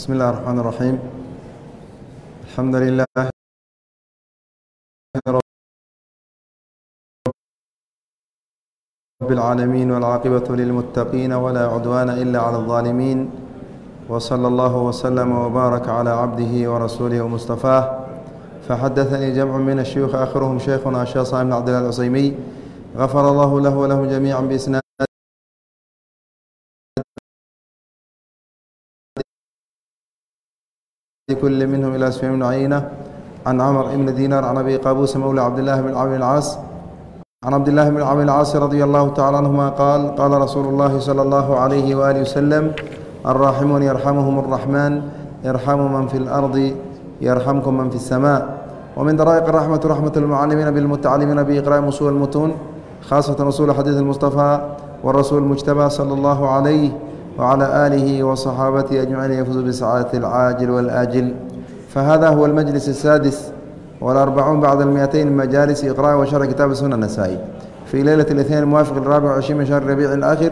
بسم الله الرحمن الرحيم الحمد لله رب العالمين والعاقبة للمتقين ولا عدوان إلا على الظالمين وصلى الله وسلم وبارك على عبده ورسوله ومصطفاه فحدثني جمع من الشيوخ آخرهم شيخنا الشيخ صاحب بن عبد الله العصيمي غفر الله له ولهم جميعا بإسناد كل منهم إلى سفيان بن عيينة عن عمر بن دينار عن أبي قابوس مولى عبد الله بن عمرو العاص عن عبد الله بن عمرو العاص رضي الله تعالى عنهما قال قال رسول الله صلى الله عليه وآله وسلم الراحمون يرحمهم الرحمن يرحم من في الأرض يرحمكم من في السماء ومن درائق الرحمة رحمة المعلمين بالمتعلمين بإقراء أصول المتون خاصة أصول حديث المصطفى والرسول المجتبى صلى الله عليه وسلم وعلى آله وصحابته أجمعين يفوز بسعادة العاجل والآجل فهذا هو المجلس السادس والأربعون بعد المئتين من مجالس إقراء وشرح كتاب السنة النسائي في ليلة الاثنين الموافق الرابع والعشرين من شهر ربيع الآخر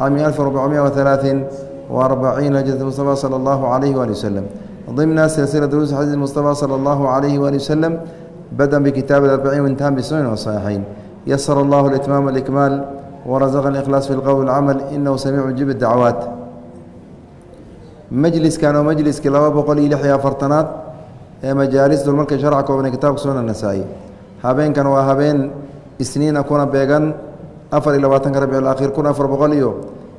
عام 1443 هجرة المصطفى صلى الله عليه وآله وسلم ضمن سلسلة دروس حديث المصطفى صلى الله عليه وآله وسلم بدأ بكتاب الأربعين وانتهى بالسنن والصحيحين يسر الله الإتمام والإكمال warasaqani ikhlaas fi lqowl camal inahu samiicu jib dacwaad majliskan oo majliskii laba boqol iyo lix iyo afartanaad ee majaalis dulmarka sharca koobnee kitaabka sunna nasaa'i habeenkan waa habeen isniina kuna beegan afar iyo labaatanka rabci alakhiir kun afar boqol iyo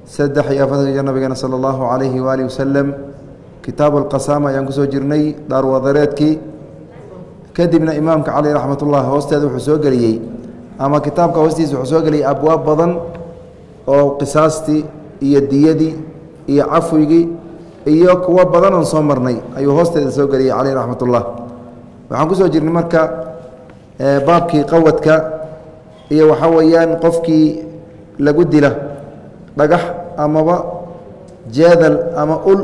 saddex iyo afartanka jir nabigeena sala allahu calayhi waalihi wasalam kitaabu alqasaama ayaan ku soo jirnay dhaarwadareedkii kadibna imaamka cali raxmatullah hoosteeda wuxuu soo geliyey ama kitaabka hoostiisa wuxuu soo geliyey abwaab badan oo qisaastii iyo diyadii iyo cafwigii iyo kuwo badan oon soo marnay ayuu hoosteeda soo geliyey caleyh raxmat ullah waxaan ku soo jirnay marka baabkii qawadka iyo waxaa weeyaan qofkii lagu dila dhagax amaba jeedal ama ul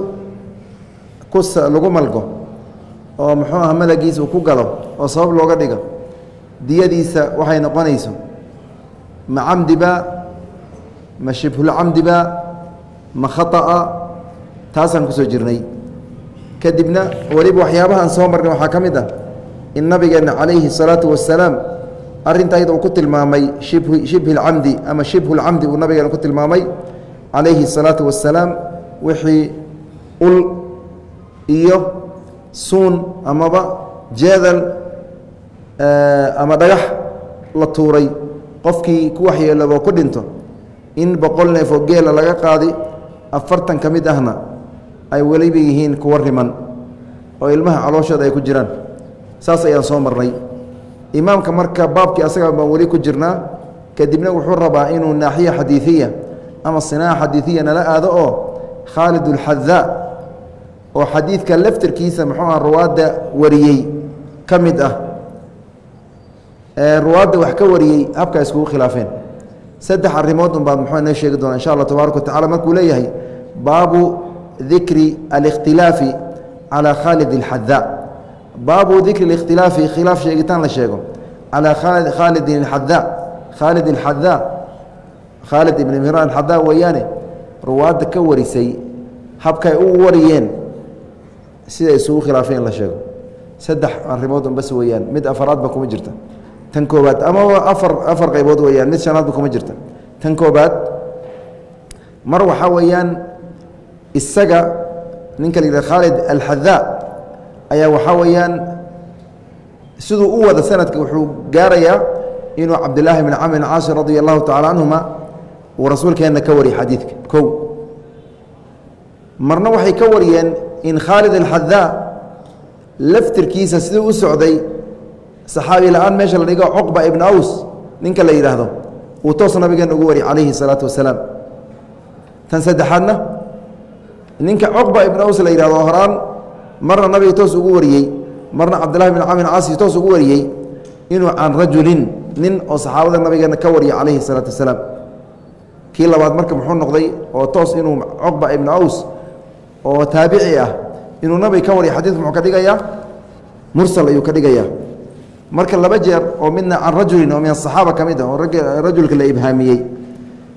kus lagu malgo oo muxuu aha malagiisa uu ku galo oo sabab looga dhigo diyadiisa waxay noqonayso ma camdiba ma shibhulcamdiba ma khata'a taasaan kusoo jirnay kadibna weliba waxyaabahaan soo marnay waxaa ka mid ah in nabigeenna calayhi الsalaatu wasalaam arrinta ayada uu ku tilmaamay shibhi اlcamdi ama shibhu اlcamdi uu nabigeena ku tilmaamay calayhi الsalaatu wasalaam wixii ul iyo suun amaba jeedal ama dhagax la tuuray qofkii ku waxyeeloobo ku dhinto in boqol neef oo geela laga qaadi afartan ka mid ahna ay weliba yihiin kuwa riman oo ilmaha calooshooda ay ku jiraan. Saas ayaan soo marnay. Imaamka marka baabkii asaga baan weli ku jirnaa kadibna wuxuu rabaa inuu naaxiya xadiiiya ama sinaaca xadiiiya nala aado oo khaalid ulxadaa oo xadiidka laftirkiisa muxuu aha ruwaadda wariyey ka mid ah ruwaadda wax ka wariyey habka iskugu khilaafeen saddex arrimood un baad muxuu inoo sheegi doona insha allah tabaaraka wa tacala markuu leeyahay baabu dikri alikhtilaafi calaa khaalid اlxadaa baabu dikri اlikhtilaafi khilaaf sheegitaan la sheego calaa khaalidin اlxadaa khaalid اlxadaa khaalid ibn imraan xadaa weeyaane ruwaadda ka warisay habkay u wariyeen siday isugu khilaafeen in la sheego saddex arrimood un bas weeyaan mid afaraadba kuma jirta tan koobaad amaba afar afar qaybood weeyaan mid shanaadba kuma jirta. Tan koobaad mar waxaa weeyaan isaga ninka la yidhah khaalid alxadaa ayaa waxaa weeyaan siduu u wada sanadka wuxuu gaarayaa inuu cabdillaahi bn camr bn caasi radia allahu tacala canhuma uu rasuulkeenna ka wariyay xadiidka. Kow. Marna waxay ka wariyeen in khaalid alxadaa laftirkiisa siduu u socday saxaabi la'aan meesha la dhigo cuqba ibn aws ninka la yidhaahdo uu toos nabigeena ugu wariyay calayhi salaatu wasalaam. Tan saddexaadna ninka cuqba ibn aws la yidhahdo horaan marna nabiga toos ugu wariyey marna cabdillahi bin camr caasi toos ugu wariyey inuu can rajulin nin oo saxaabada nabigeena ka wariyay calayhi salaatu wasalaam. Kii labaad marka muxuu noqday oo toos inuu cuqba ibn aws oo taabici ah inuu nabiga ka wariyay xadiidka muxuu ka dhigayaa? Mursal ayuu ka dhigayaa marka laba jeer oo midna can rajulin oo min asaxaaba ka mid ah oo rajulka la ibhaamiyey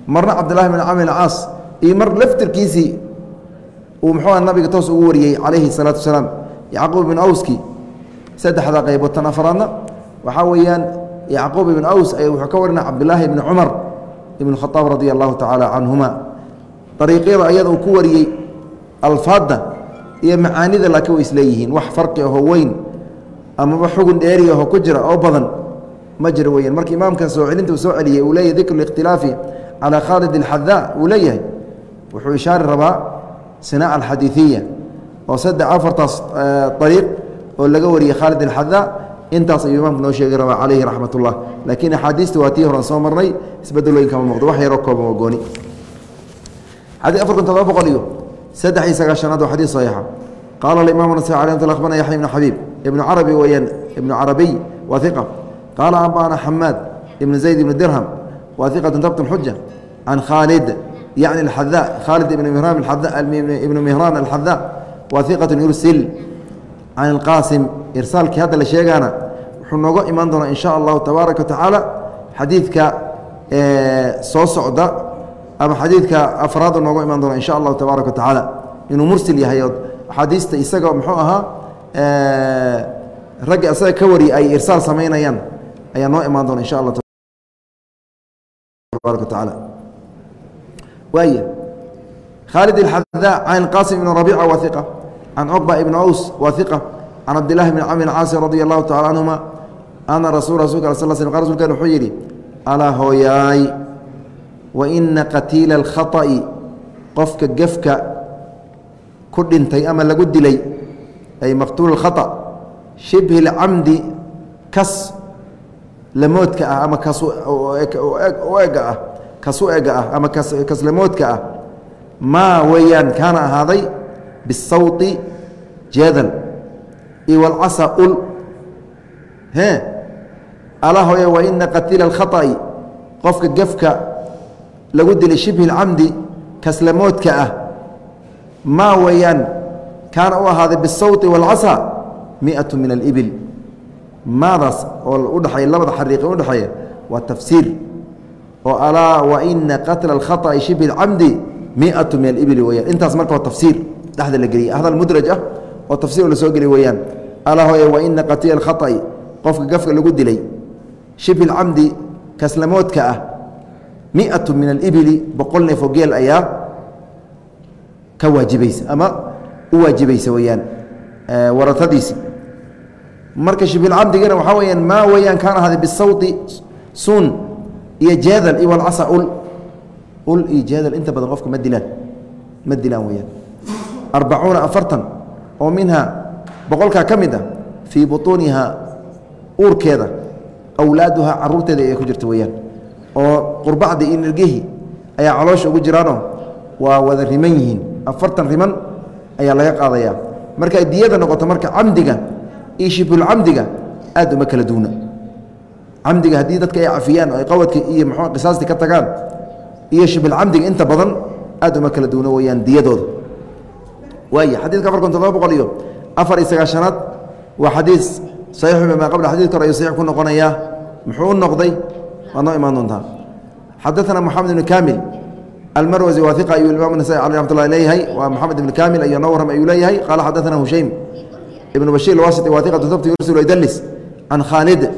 marna cabdillahi bin camr caas iyo mar laftirkiisii uu muxuua nabiga toos ugu wariyey calayhi salaatu wasalaam yacquub ibn awski saddexda qaybood tan afraadna waxaa weeyaan yacquub ibn aws ay wuxuu ka warina cabdilaahi ibni cumar ibn khaaab radia allahu tacaala canhuma ariiqyada ayada uu ku wariyey alfaadda iyo macaanida laakiin way isleeyihiin wax farqi ahoo weyn amaba xugun dheeri ahoo ku jira oo badan ma jiro weyaan marka imaamkan soo celinta uu soo celiyey uu leeyahy dikru ikhtilaafi calaa khaalid alxadaa uu leeyahay wuxuu ishaari rabaa sinaaca alxadiiثiya oo saddex afartaas ariiq oo laga wariyey khaalid alxadaa intaas ayuu imaamku noo sheegi rabaa calayhi raxmat ullah laakiin axaadiista waa tii horan soo marnay isbedelooyin kama muuqdo wax yaroo kooban waa gooni. Xadii afar kun todoba boqol iyo saddex iyo sagaashanaad waa xadiis saxiixa qaala alay mt akhbarna yaxya ibnu xabiib weeyaan ibnu carabiy waa iqa qaala ambana xamaad ibnu zayd ibnu dirham waa iqatu tabt xuja can khaalid yacni alxadaa khaalid ibnu mihraan ibnu mihraan alxadaa waa iqatu yursil. Can ilqaasim irsaalkii hadda la sheegaana wuxuu nooga imaan doonaa in sha allahu tabaaraka wa tacaala xadiidka soo socda ama xadiidka afraadu nooga imaan doona in sha allahu tabaaraka wa tacaala. Inuu mursil yahay oo axaadiista isaga muxuu ahaa ragga isaga ka wariya ay irsaal samaynayaan ayaa noo imaan doona in sha allah tabaaraka wa tacaala waaya khaalid alxadaa can qaasim ibn rabiica waa iqa can cuqba ibn aws waa iqa can cabdillahi bn camr caasi radi allahu tacala canhuma ana rasul rasulka sal sl rsulkan wuxuu yidhi alaa hooyaay waina qatiila alkhaطa'i qofka gefka ku dhintay ama lagu dilay ay maqtuul اlkhaطأ shibhi اlcamdi kas lamoodka ah ama kas ega ah kasu ega ah ama kas lamoodka ah maa weeyaan kaana ahaaday bisawطi jeedal iyo walcasa ul e alaa hooye waina qatiila اlkhaطa'i qofka gefka lagu dilay shibhi اlcamdi kaslamoodka ah maa weeyaan kaana u ahaaday bisawti wاlcasa miatu min alibil maadaas oo udhaxeeya labada xariiqi udhexeeya waa tafsiir oo alaa waina qatla اlkhaطأi shibhi اlcamdi miatu min alibil weyaan intaas marka waa tafsiir dhexda la geliyay hadal mudraj ah oo tafsir la soo geliy weeyaan alaa hooye waina qatila اlkhaطأi qofka gafka lagu dilay shibhi اlcamdi kaslamoodka ah miatu min alibili boqol neef oo geel ayaa ka waajibaysa ama u waajibaysa weyaan waratadiisi marka shibilcamdigana waxaa weyaan maa weyaan kaan ahaaday bisawti suun iyo jeedal iyo walcasa ul. Ul iyo jeedal inta badan qofka ma dilaan ma dilaan weyaan arbacuuna afartan oo minha boqolkaa ka mid ah fii butuuniha uurkeeda awlaaduha caruurteeda ay ku jirta weyaan oo qurbacdi iyo nirgihi ayaa caloosha ugu jiraanoo waa wada riman yihiin. Afartan riman ayaa laga qaadayaa markay diyada noqoto marka camdiga iyo shibulcamdiga aad uma kala duuna camdiga haddii dadka ay cafiyaan oo ay qawadka iyo mxuu qisaastii ka tagaan iyo shibulcamdiga inta badan aad uma kala duuna weyaan diyadooda. Waaya xadiidka afar kun todoba boqol iyo afar iyo sagaashanaad waa xadiis saxiixu bimaa qabla. Xadidka hore ayuu saxiix ku noqonayaa. Muxuu u noqday? Waad noo imaan doontaa? Xadaثna moxamed ibn kamil almarwasi waa iqa ayuu imam nasai aleh ramat llahi leeyahay waa moxamed ibn kamil ayo noo warram ayuu leeyahay qaala xadaثna hushaym ibn bashir alwasiti waa iqatu tabt yursil ydlis can khaalid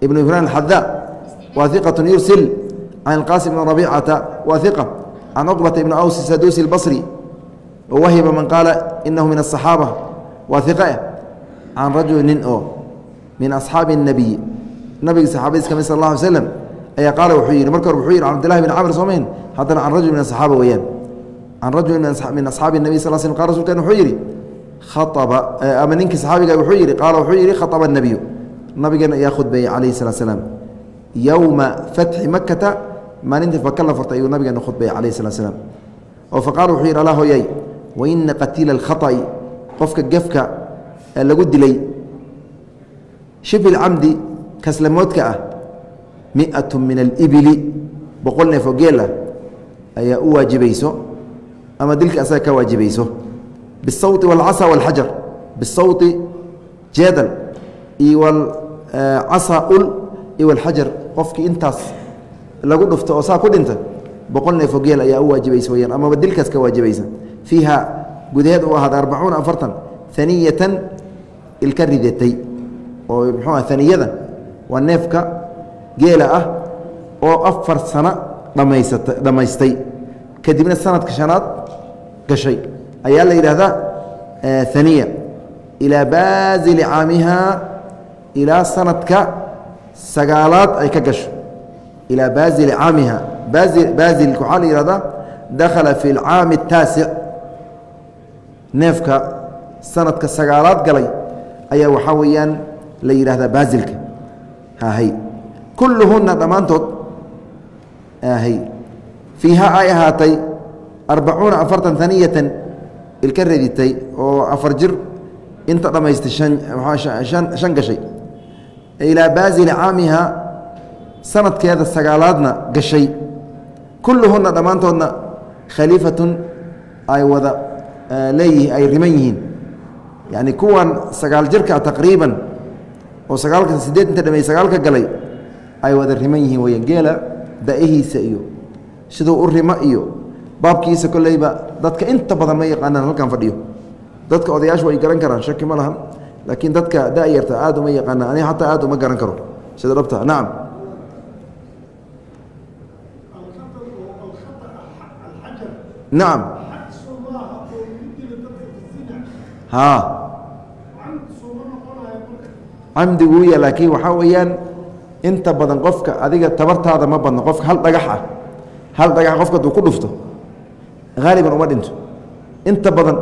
ibn ibrahim alxada waa iqatu yursil can اlqasim ibn rabicata waa iqa can cuqbata ibn aws sadusi اlbصri wawahiba man qaala inahu min aلصaxaaba waa iqe can rajuli nin oo min asxaabi الnabiy nabiga saxaabadiis kamid sal اla alay slam ayaa qaala wuxuu yidhi marka hore wuxuu yidhi can abdillahi bin camr soomayn haddana can rajul min asaxaaba weeyaan. Can rajul min asxaabi nabi sal slm qala rasulkan wuxuu yidhi khaaba ama ninkii saxaabiga ah wuxuu yidhi qaala wuxuu yidhi khaaba nabiyu. Nabigeena ayaa khudbeeyey calayhi salaat slaam yowma fatxi makata maalintii faka la furtay ayuu nabigeena khudbeeyey calayhi salat slaam oo fa wuxuu yidhi allah hoyay wa ina qatiila alkhata'i qofka gefka lagu dilay shifi lcamdi kaslamoodka ah miatu min alibili boqol neef oo geel ah ayaa u waajibayso ama dilka asaga ka waajibayso. Bisawti walcasa walxajar bisawti jeedal iyo walcasa ul iyo walxajar qofkii intaas lagu dhufto oo saa ku dhinta boqol neef oo geel ayaa u waajibaysa weyaan amaba dilkaas ka waajibaysa. Fiiha gudaheed uu ahaaday arbacuuna afartan haniyatan ilka ridatay oo muxuu ah haniyada waa neefka geela ah oo afar sano dhamaysata dhammaystay kadibna sanadka shanaad gashay. Ayaa la yidhaahdaa aniya ilaa baasili caamihaa ilaa sanadka sagaalaad ay ka gasho. Ilaa baasili caamiha baasilk waxaa la yihahdaa dakhala fi lcaami اtaasic neefka sanadka sagaalaad galay. Ayaa waxaa weeyaan la yidhaahdaa baasilka hahay kulluhunna dhammaantood fiiha ay ahaatay arbacuuna afartan haniyatan ilka reditay oo afar jir inta dhammaystay an shan gashay. Ilaa baasili caamiha sanadkeeda sagaalaadna gashay. Kulluhunna dhammaantoodna khaliifatun ay wada leeyihi ay riman yihiin. Yacni kuwan sagaal jirka taqriiban oo sagaalka sideed inta dhamey sagaalka galay ay wada riman yihiin weyaan geela daa'ihiisa iyo siduu u rimo iyo baabkiisa kolleyba dadka inta badan ma yaqaanaan halkan fadhiyo. Dadka odayaashu way garan karaan shaki ma lahan laakiin dadka da'yarta aad uma yaqaanaan aniga xataa aad uma garan karo. Sida dhabta nacam nacam haa. Camdigu ya laakiin waxaa weeyaan inta badan qofka adiga tabartaada ma badno qofka hal dhagax ah hal dhagax qofka aduu ku dhufto haaliban uma dhinto. Inta badan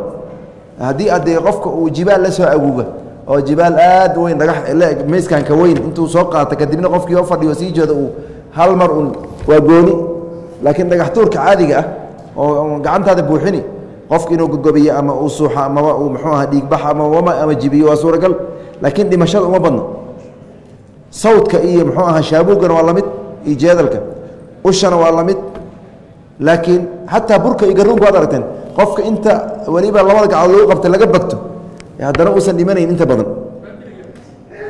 haddii adee qofka uu jibaal la soo aguuga oo jibaal aad weyn dhagax meyskanka weyn intuu soo qaata kadibna qofkii oo fadhiyo sii jeeda uu hal mar un waa gooni. Laakiin dhagax tuurka caadiga ah oo gacantaada buuxini qofka inuu gogobiyo ama uu suuxo amaba uu muxuu aha dhiigbax ama ama jibiyo waa suuragal. Laakiin dhimashada uma badno sawdka iyo muxuu aha shaabuugana waa la mid iyo jeedalka. Ushana waa la mid. Laakiin xataa burka iyo garuunka waad aragteen qofka inta weliba labada gacdood lagu qabta laga bagto haddana uusan dhimanayn inta badan.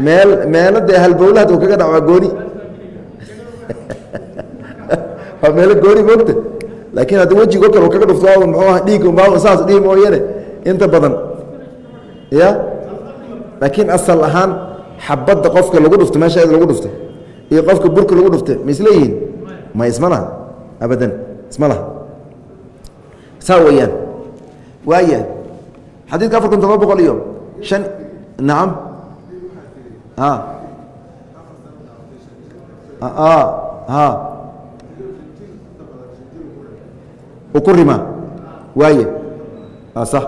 Meel meelo dee halbowlaha uu kaga dhac waa gooni. Waa meelo gooni moogta laakiin haddii wejigo kale kaga dhufto waa muxuu aha dhiig unbaa saas dhihi mooyane inta badan. Ya laakiin asal ahaan xabadda qofka lagu dhufto meesha lagu dhufto iyo qofka burka lagu dhufta ma isleeyihiin ma isma laha? Abadan isma laha. Saa weeyaan. Waaya xadiidka afar kun todoba boqol iyo shan nacam a a ku rima waaye sax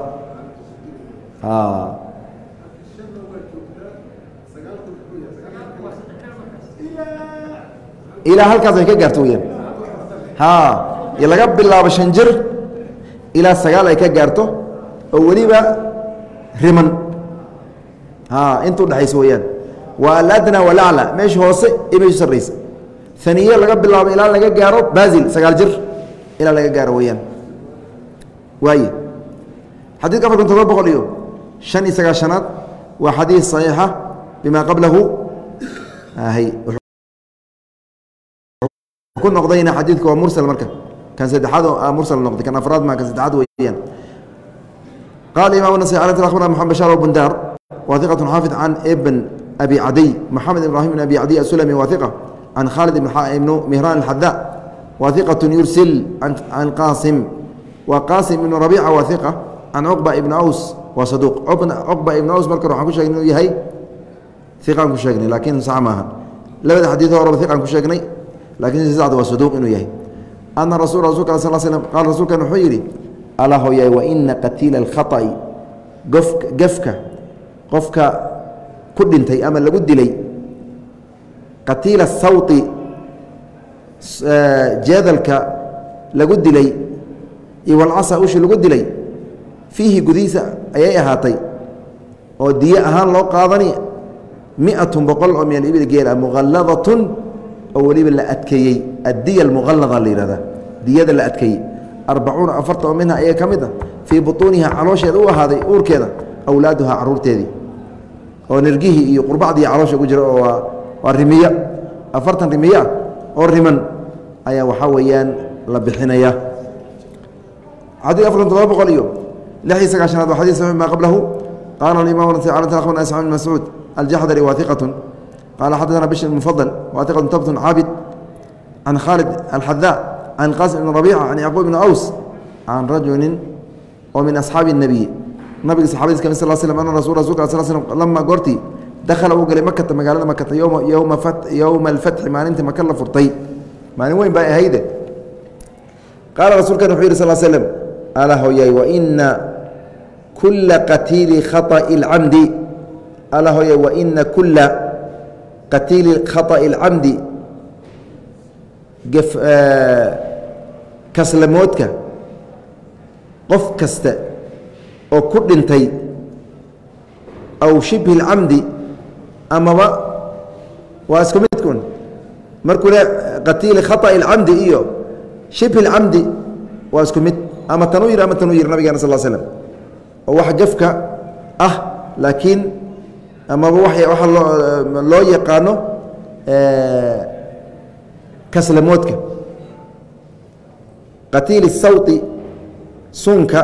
ilaa halkaas ay ka gaarto weyaan laga bilaabo shan ilaa sagaal ay ka gaarto oo weliba riman. Ha inta udhexaysa weyaan waa aladna walacla meesha hoose iyo meesha sarraysa. Aniye laga bilaabo ilaa laga gaaro basil sagaal jir ilaa laga gaaro weyaan waaye xadidka afar kun todoba boqol iyo shan iyo sagaashanaad waa xadiid صaxiixa bima qablahu ku noqdayna xadiidka waa mursal marka. Kan saddexaad mursal noqday kan afraad ma kan saddexaad weyaan qala imam nasai ala akhbarna maxamed bashar bundar wa iqat xaafid can ibn abi cadiy maxamed ibrahim bn abi cadiy asulami wa iqa can khalid ibn mihran alxada wa iqat yursil can qasim wa qasim ibn rabica wa iqa can cuqba ibn aws waa saduuq cuqba ibn aws marka waxaan ku sheegnay inuu yahay iqaan ku sheegnay laakiin sax maaha. Labada xadiid horeba iqaan ku sheegnay sacd waa saduuq inuu yahay. Ana rasu rasulka sal slm qaala rasuulkan wuxuu yidhi alaa hooyaay waina qatiila alkhaطa'i gof gefka qofka ku dhintay ama lagu dilay qatiila sawti jeedalka lagu dilay iyo walcasa ushi lagu dilay fiihi gudihiisa ayay ahaatay oo diye ahaan loo qaadani miatun boqol oo min alibil geela muqalladatun oo weliba la adkeeyey addiya almuqallada la yihahda diyada la adkeeyey. Arbacuuna afartan oo minha ayaa ka mid a fii butuuniha caloosheeda u ahaaday uurkeeda awlaaduha caruurteedii. Oo nirgihii iyo qurbacdii caloosha ku jira oo waa rimiyo afartan rimiyo ah oo riman ayaa waxaa weeyaan la bixinaya. Xadii afartan todoba boqol iyo lixii sagaashanaad waa xadiis saxiix qablahu. Qaala alimam akhbarna isxaaq bn mascuud aljaxdari waa iqatun qaala xadaثana bishr mufadل waa iqatun tabtun caabid can khaalid alxadaa can qaasim ibn rabiica can yacquub ibn aws can rajulin oo min asxaabi الnabiy nabiga saxabadiis kami sal slm ana rasul rasulka sl slm lama goortii dakhala uu galay makata magaalada makata yowma yowma yowma alfatxi maalintii maka la furtay maalin weyn baa ahayde qaala rasuulkan wuxuu yihi sal slm ala hoyay waina kula qatiili khaطa'i اlcamdi ala hoyay waina kula qatiili khaطa'i اlcamdi kaslamoodka qof kasta oo ku dhintay aw shibhi اlcamdi amaba waa isku midkun markuu le qatiili khaطa'i اlcamdi iyo shibhi اlcamdi waa isku mid ama tanuu yiri ama tanuu yiri nabigeena sal slm oo wax jafka ah laakiin amaba waxa loo yaqaano kaslamoodka qatiili sawti suunka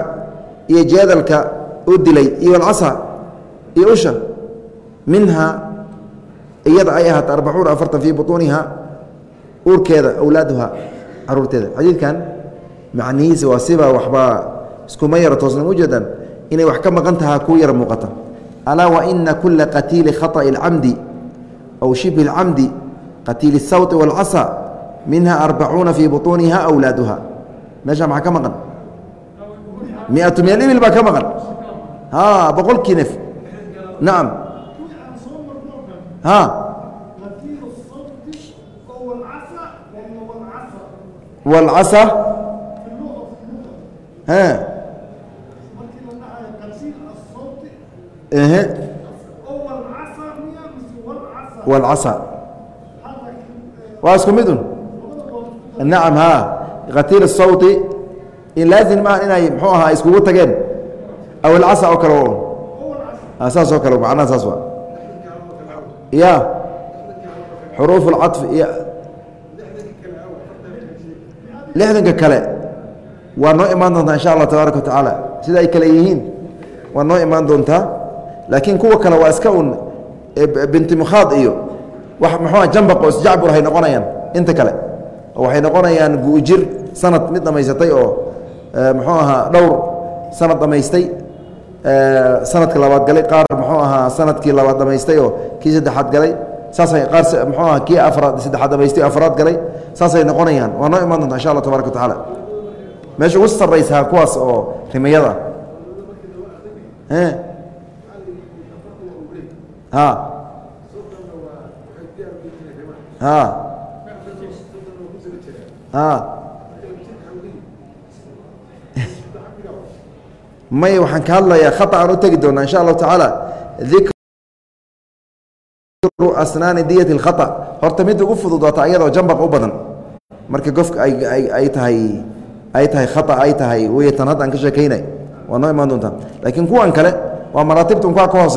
iyo jeedalka u dilay iyo alcasa iyo usha minha iyada ay ahaata arbacuuna afartan fii buطuuniha uurkeeda awlaaduha caruurteeda. Xadiidkan macnihiisa waa sibaa waxbaa iskuma yaro toosna ujeedaan inay wax ka maqan tahaa kuu yara muuqata alaa waina kula qatiili khaطa'i اlcamdi aw shibhi اlcamdi qatiili الsawti wاlcasa minha arbacuuna fii buطuuniha awlaaduha meeshaa maxaa ka maqan miatu min alibil baa ka maqan ha boqolkii nef nacam ha wاlcasa wاlcasa waa isku midun nacam ha katiil الsawti in laazim maaha inay mxuu ahaa iskugu tageen aw alcasa oo kale saas oo kale macnaha saas waa ya xuruuf اlcaطfi iyo lixdanka kale waa noo imaan doontaa insha allah tabaaraka wa tacaala sida ay kale yihiin waa noo imaan doontaa laakiin kuwa kale waa iska un binti mukhaad iyo wax muxuua jambaq oo isjacbur hay noqonayaan inta kale. Waxay noqonayaan guujir sanad mid dhammaysatay oo muxuu ahaa dhowr sanad dhammaystay sanadka labaad galay qaar muxuu ahaa sannadkii labaad dhammaystay oo kii saddexaad galay. Saasay qaar muxuu ahaa kii afraad saddexaad dhamaystay afraad galay. Saasay noqonayaan waa noo imaan doonta insha allah tabaraka wa tacaala. Meesha ugu sarraysaa kuwaas oo rimayada. Ha may waxaan ka hadlayaa khata aan u tegi doonaa insha allahu tacaala. Dikru asnaani diyat اlkhata horta mid ugu fududaata iyadoo jambaq u badan. Marka gofka ay ay tahay ay tahay khata ay tahay wey tan hadda aan ka sheekaynay. Waa noo imaan doontaa? Laakiin kuwan kale waa maraatibtun kuwa ka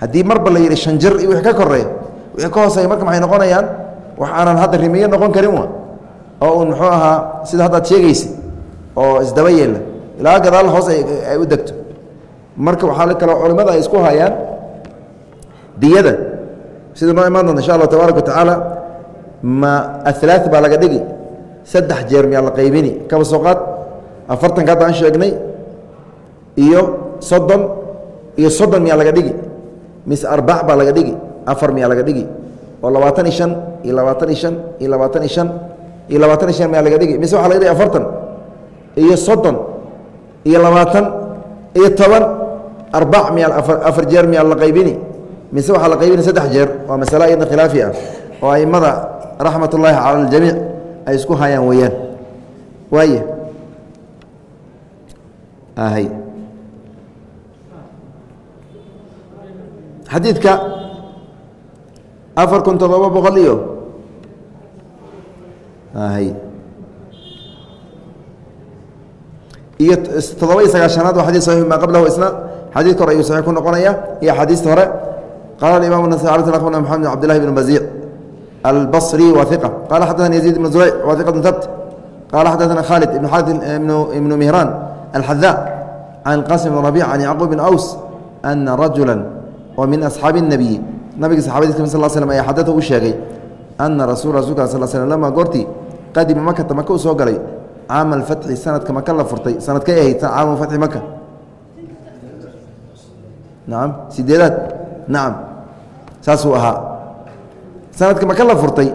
haddii marba la yidhi shan jir iyo wix ka koreeya wixii ka hooseeya marka maxay noqonayaan? Wax aanan hadda rimiye noqon karin wa oo un muxuu ahaa sida haddaad sheegaysa oo isdaba yeela ilaa gadaal hoos ay u degto. Marka waxaa kaloo culimmada ay isku hayaan diyada. Sida noo imaan doonta insha allah tabaaraka wa ma ahlaa baa laga dhigi. Saddex jeer miyaa la qaybini. Kaba soo qaad. Afartanka hadda aan sheegnay iyo soddon iyo soddon miyaa laga dhigi mise arbac baa laga dhigi afar miyaa laga dhigi oo labaatan iyo shan iyo labaatan iyo shan iyo labaatan iyo shan iyo labaatan iyo shan miyaa laga dhigi. Mise waxa laga dhigi afartan iyo soddon iyo labaatan iyo toban arbac miyaa afar jeer miyaa la qaybini. Mise waxaa la qaybini saddex jeer waa masale iyadna khilaafi ah oo aimada raxmat ullaahi cala aljamiic ay isku hayaan weeyaan. Waaya xadiidka afar kun toddoba boqol iyo hay iyo toddoba iyo sagaashanaad waa xadis saxiix maa qablahu isna xadiidka hore ayuu saxiix ku noqonaya iyo axaadiista hore qaala imam النasai ala akhbarna mxamed bn cabdillahi bn baziic albصrي wa iqa qala xadaثna yaزيid ibn zurayc wa iqaة tabt qala xadaثna khalid ibn xarit ibnu mihraan alxadaa can qasim bn rabic can yacquub bin aws ana rajula oo min asxaabi الnabiyi nabiga saxabadiis kami sal slm ayaa xadada u sheegay ana rasul rasulka sal slm lama goortii qadima makata maka u soo galay caama alfatxi sanadka maka la furtay sanadkay ahayd caama fatxi maka nacam sideedaad nacam saasuu ahaa sanadka maka la furtay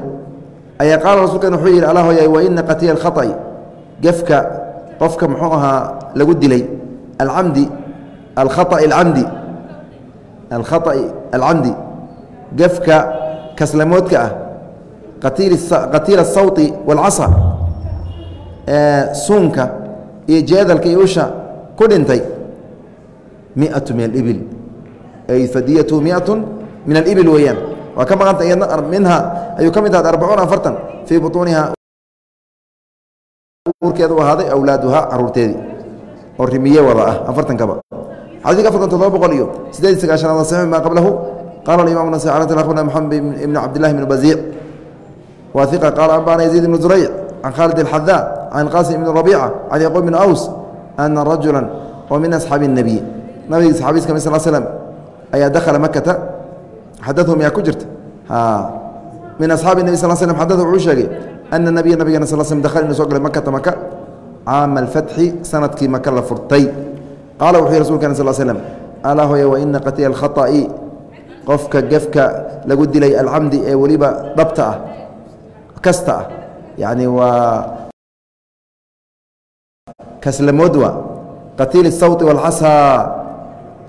ayaa qaala rasulkan wuxuu yidhi allah hoyay waina qatiya alkhaطأi gefka qofka muxuu ahaa lagu dilay alcamdi alkhaطأi alcamdi alkhaطأi alcamdi gefka kaslamoodka ah qatiil الsawطi wاlcasa suunka iyo jeedalka iyo usha ku dhintay miatu min alibil ay fadiyatu miatu min alibil weeyaan waa ka maqanta iyadna minha ayuu ka mid ahaad arbacuun afartan fii buطuuniha urkeeda u ahaaday awlaaduhaa caruurteedii oo rimiye wada ah afartankaba xadiidka afartan todoba boqol iyo sideed sagaashanaad saxiix maa qablahu. Qala imam nas akhbarna mxamed ibn cabdillahi bn baziic wa iqa qaala anbana yaziid ibn zurayc can khaalid alxadaa can qasim ibn rabiica can yaqub bn aws ana rajula oo min asxaabi الnabiy nabigi saxaabiis kami sal slm ayaa dakhala makata xadahum yaa ku jirta min asxaabi nebi sal slm xadada wuxuu sheegay ana nabiya nabigana sal slm dakhala inuu soo galay makata maka caama alfatxi sannadkii maka la furtay qaala wuxuu rasul kan sal slm alaa hooye waina qatiila alkhaa'i qofka gefka lagu dilay alcamdi ee weliba dhabta ah kasta ah yani waa kaslamood waa sawti walcasaa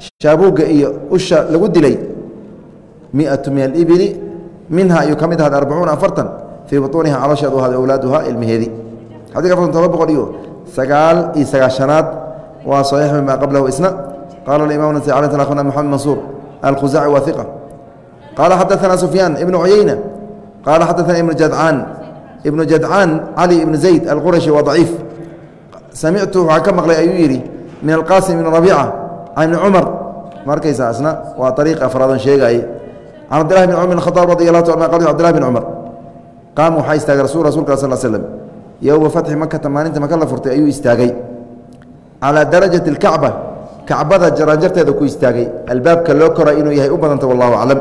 shaabuugga iyo usha lagu dilay miatu min alibili minha ayuu ka mid ahaad arbacuuna afartan fii buطuuniha calosheed u ahaad awlaaduha ilmaheedii xadiika afartan todoba boqol iyo sagaal iyo sagaashanaad waa صaxiix mima qablahu isna qala imam nas ala akhna mxamed mansuur alkhuzaci wa iqa qaala xadaثana sufyaan ibnu cuyeyna qaala xadaثana ibnu jadcaan ibnu jadcaan cali ibnu zayd alqurashi waa ضaciif samictu waxaa ka maqlay ayuu yidhi min alqasim ibn rabiica can ibni cumar ma arkaysaa isna waa ariiq afraadan sheegaaye can cabdillahi bn cumar bin khadaab radi allahu ta qal cbdillahi bin cumar qaama waxaa istaagay rasul rasulka sal slm yowma fatxi makata maalinta maka la furtay ayuu istaagay calaa darajati اlkacba kacbada jaraanjarteeda ku istaagay. Albaabka loo koray inuu yahay u badanta wallahu aclam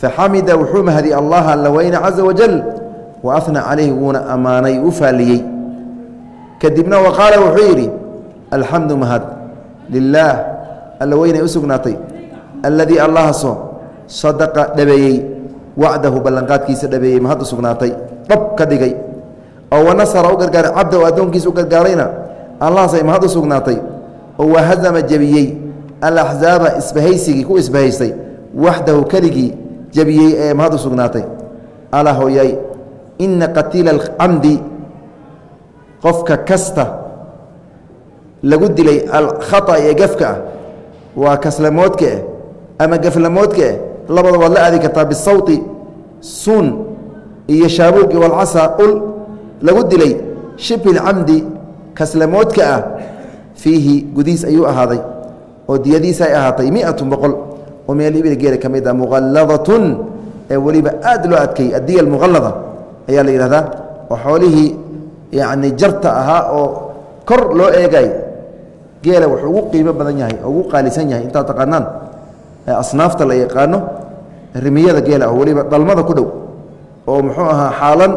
faxamida wuxuu mahadiyey allaha alla weyne caza wajal wa afna calayhi wuuna ammaanay u faaliyey. Kadibna wa qaala wuxuu yidhi alxamdu mahad. Lilaah alla weynay u sugnaatay. Alladii allahasoo sadaqa dhabeeyey. Wacdahu ballanqaadkiisa dhabeeyey. Mahad u sugnaatay. Dhab ka dhigay. Oo wanasara u gargaaray. Cabda oo addoonkiisa u gargaarayna allahasay mahad u sugnaatay oo wahazama jebiyey alaxzaaba isbahaysigii ku isbahaystay. Waxdahu keligii jebiyey ee mahad u sugnaatay. Alaa hooyay ina qatiila alcamdi qofka kasta lagu dilay alkhata ee gefka ah waa kaslamoodka ah ama geflamoodka ah labada waad la aadi kartaa bisawti suun iyo shaabuugi walcasa ul lagu dilay shibhilcamdi kaslamoodka ah fiihi gudihiis ayuu ahaaday oo diyadiisa ay ahaatay miatun boqol oo min alibili geela ka mid ah. Muqalladatun ee weliba aad loo adkeeyey addiya almuqallada ayaa la yidhahdaa oo xoolihii yacni jarta ahaa oo kor loo eegay geela wuxuu ugu qiimo badan yahay oo ugu qaalisan yahay intaad taqaanaan. Asnaafta la yaqaano rimiyada geela oo weliba dhalmada ku dhow oo muxuu ahaa xaalan.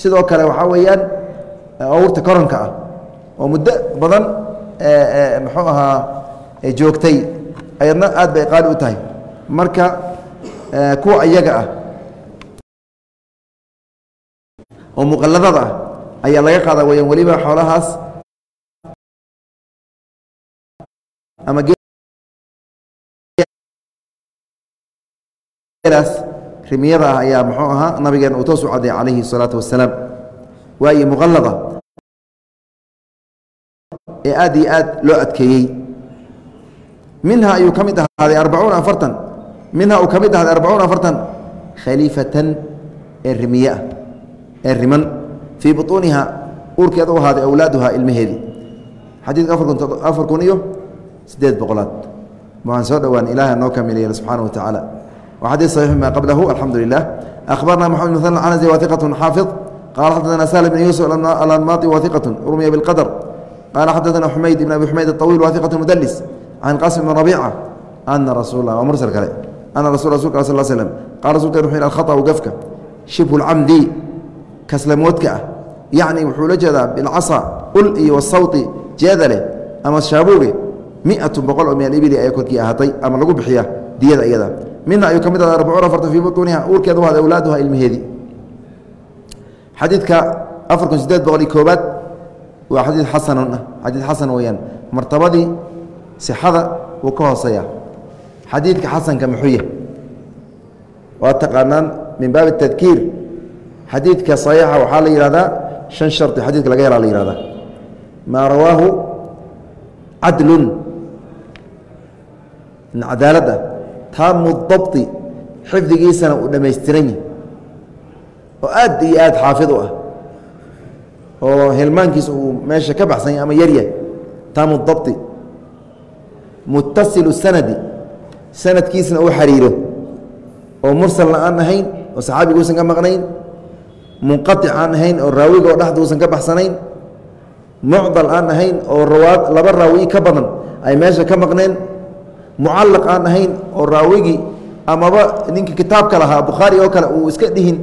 Sidoo kale waxaa weeyaan awrta koronka ah oo muddo badan muxuu ahaa joogtay. Ayadna aad bay qaali u tahay. Marka kuwa ayaga ah oo muqalladada ah ayaa laga qaada weyaan weliba xoolahaas ama geelaas rimiyada ah ayaa muxuu ahaa nabigeena uu toos u caday calayhi الsalaatu wasalaam waayo muqallada ee aad iyo aad loo adkeeyey minha ayuu ka mid ahaaday arbacuuna afartan minha uu ka mid ahaaday arbacuuna afartan khaliifatan ee rimiye ah ee riman fii buطuuniha uurkeeda u ahaaday awlaaduha ilmaheedii xadiidka afar kun iyo sideed boqolaad waxaan soo dhowaan ilaah noo kamilaya subxaana wa tacaala wa xadiid saxiix ma qablahu alxamdu lilah akhbarna moxamed mثn canasi waثiqaة xaafiظ qaala xadana sahl bn yuusuf alanmaطi waثiqaة rumiya biاlqadr qaala xadaثna xumayd ibn abi xumayd aطawiil wa iqaة mudlis can qasim bn rabiica ana rasul waa mursal kale ana rasu rasulka sal slm qala rasulka wuxuu yhi alkhaطأu gafka shibhu اlcamdi kaslamoodka ah yacni wuxuu la jeedaa bilcasa ul iyo wasawti jeedale ama shaabuuge miatu boqol oo min alibili ayaa korkii ahaatay ama lagu bixiya diyada iyada mina ayuu ka mid aha arbacuuna afartan fii butuuniha uurkeeda waad awlaaduha ilmaheedii xadiidka afar kun sideed boqol iyo koobaad waa xadii xasanun ah xadii xasan weyaan martabadii sixada wuu ka hooseeya xadiidka xasanka muxuuya waa taqaanaan min baabi tadkiir. Xadiidka saxiixa waxaa la yihahdaa shan shardi xadidka laga helaa la yihahdaa maa rawaahu cadlun min cadaalad ah. taamu dabطi xifdigiisana uu dhammaystiran yahi oo aad iyo aad xaafid u ah oo hilmaankiisa uu meesha ka baxsan yahy ama yaryahay taamu dabطi mutasilu sanadi. Sanadkiisana uu xariiro. Oo mursalna aan ahayn oo saxaabiga uusan ka maqnayn. Munqaطic aan ahayn oo raawiga oo dhexda uusan ka baxsanayn. Mucdal aan ahayn oo laba raawi ka badan ay meesha ka maqneen. Mucallaq aan ahayn oo raawigii amaba ninkii kitaabka lahaa bukhaari oo kale uu iska dhihin.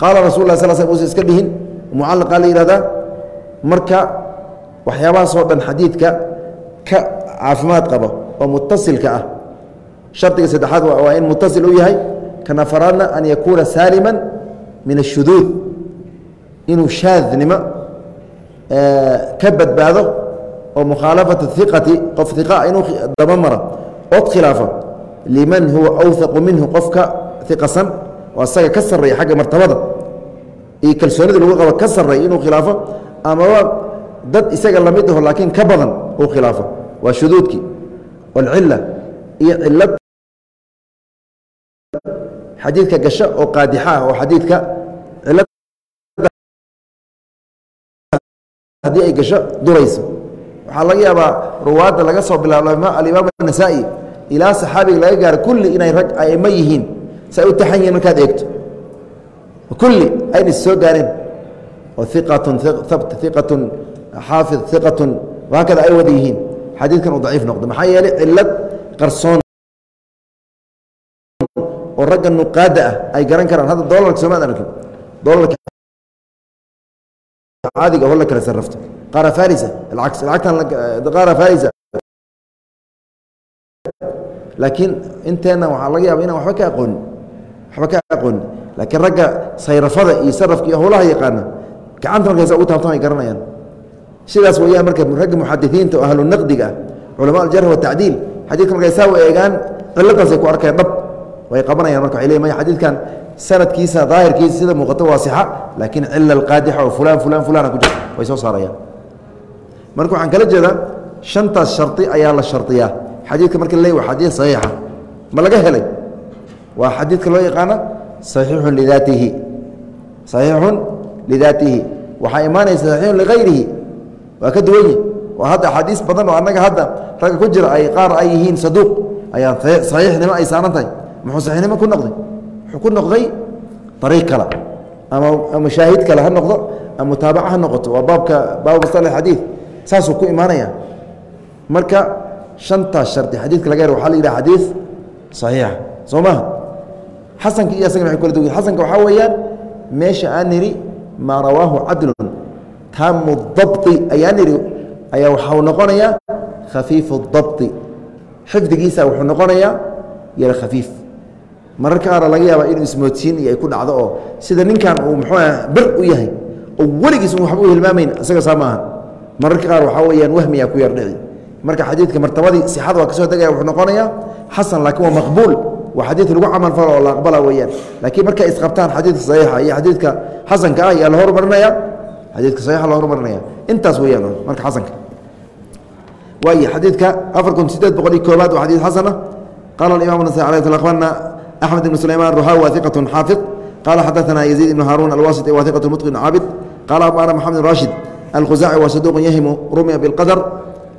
Qaala rasul lah sal sl usan iska dhihin. Mucallaqaa la yihahdaa marka waxyaabahaasoo dhan xadiidka ka caafimaad qaba oo mutasilka ah. Shardiga saddexaad waa in mutasil u yahay kan an yakuuna saalima min الshuduud inuu shaadnimo ka badbaado oo mukhaalafat iqati qof iqa inuu daba mara od khilaafa liman huwa awhaqu minhu qofka iqasan oo asaga ka sarreeya xagga martabada. Iyo kalsoonida lagu qabo ka sarreeya inuu khilaafo amaba dad isaga la mid aho laakiin ka badan uu khilaafo. Waa shuduudkii walcila iyo cilad xadiidka gasho oo qaadixa ah oo xadiidka haddii ay gasho durayso. Waxaa laga yaabaa ruwaadda laga soo bilaabo alimaam anasaa'i ilaa saxaabiga laga gaaro kulli inay rag aimo yihiin si ay u taxan yihiin markaad eegto. Kulli ayna is soo gaareen iqatun habt iqatun haakada ay wada yihiin. Xadiidkan uu daciif noqdo. Maxaa yeelay cilad qarsoon oo ragga nuqaada ah ay garan karaan. Hadda dolarka somaad arkin dolarka caadiga oo la kala sarrafto. Qaara farisa alcaks lacagtan qaara farisa laakiin inteenna waxaa laga yaaba inaan waxba ka aqoonin waxba ka aqoonin. Laakiin ragga sayrafada iyo sarafka iyo howlaha yaqaana gacanta markaysa ugu taabtan ay garanayaan. Sidaas weeyaan marka ragga muxadisiinta oo ahlu naqdiga ah culamaa aljarh watacdiil xadiidka markay saa u eegaan ciladaasay ku arkayaan dhab. Way qabanayaan marka waxay leeyihiin maya xadiidkan sanadkiisa daahirkiisa sida muuqato waa sixa laakiin cila alqaadixa oo fulaan fulaan fulana ku jirta way soo saarayaan. Marka waxaan kala jeedaa shantaas shardi ayaa la shardiyaa xadiidka marka le waa xadiid saxiixa. Ma laga helay? Waa xadiidka loo yaqaana saxiixun lidaatihi saxiixun lidaatihi waxaa imaanaysa saxiixun ligayrihi waa ka duwan yihi oo hadda axaadiis badan oo annaga hadda ragga ku jira ay qaar ay yihiin saduuq ayaa saxiixnimo ay saaran tahay muxuu saxiixnimo ku noqday wuxuu ku noqday ariiq kale ama mashaahid kale ha noqdo ama mutaabaca ha noqoto waa baabka baabu masal xadiid saasuu ku imaanaya marka shantaas shardi xadiidka laga her waxa la yidhaha xadiid saxiixa soo maha xasanka iyo asagana way kala duwan xasanka waxaa weeyaan meesha aan nidhi maa rawaahu cadlun. Taamu dabطi ayaa nidhi ayaa waxau noqonayaa khafiifu dabطi xifdigiisa wuxuu noqonayaa yar khafiif. Mararka qaara laga yaaba inuu ismoodsiin iyo ay ku dhacdo oo sida ninkan uu muxuu ah bir u yahay oo weligiis un waxba u hilmaamayn isaga saa maaha mararka qaar waxaa weeyaan wahmiyaa ku yar dhici. Marka xadiidka martabadii sixada waa ka soo degaya wuxuu noqonayaa xasan laakiin waa maqbuul waa xadii lagu camalfalo oo la aqbala weyaan laakiin markay isqabtaan xadiidka saxiixa iyo xadiidka xasanka ah yaa la horumarinaya xadiidka saxiixa la horumarinaya intaas weyaan marka xasanka. Waay xadiidka afar kun sideed boqol iyo koobaad waa xadiid xasana. Qaala imam nasai alah tlaqbana axmed ibn sulayman ruhaw waahiqat xaafid qaala xadaثana yaziid ibn haaruun alwasit waahiqat mutqin caabid. Qaala abana maxamed rashid alkhusaaci wa saduq yahimu rumya biاlqadr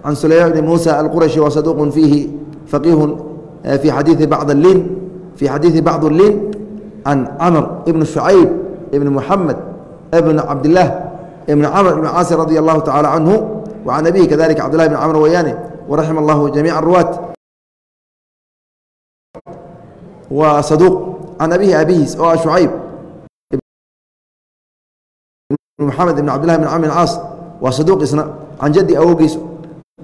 can sulayman bni muusa alqurashi wa saduq fiihi faqiihu في xadيiثi bعض الlin في xadيiثi bعض الlin عن cمر بن شعيب بن محمد بن cabدالله بن cمر بن cاaص رضي الله taعالى عنه وcan abihi kadalika cabdulahi bn camr weyaane waraxima allahu jamiica ruwaat waa saduuq can abihi abihiis oo ah shucayb maxamed ibn cabdillahi bn camr bn caas waa saduuq isna can jaddi awowgiis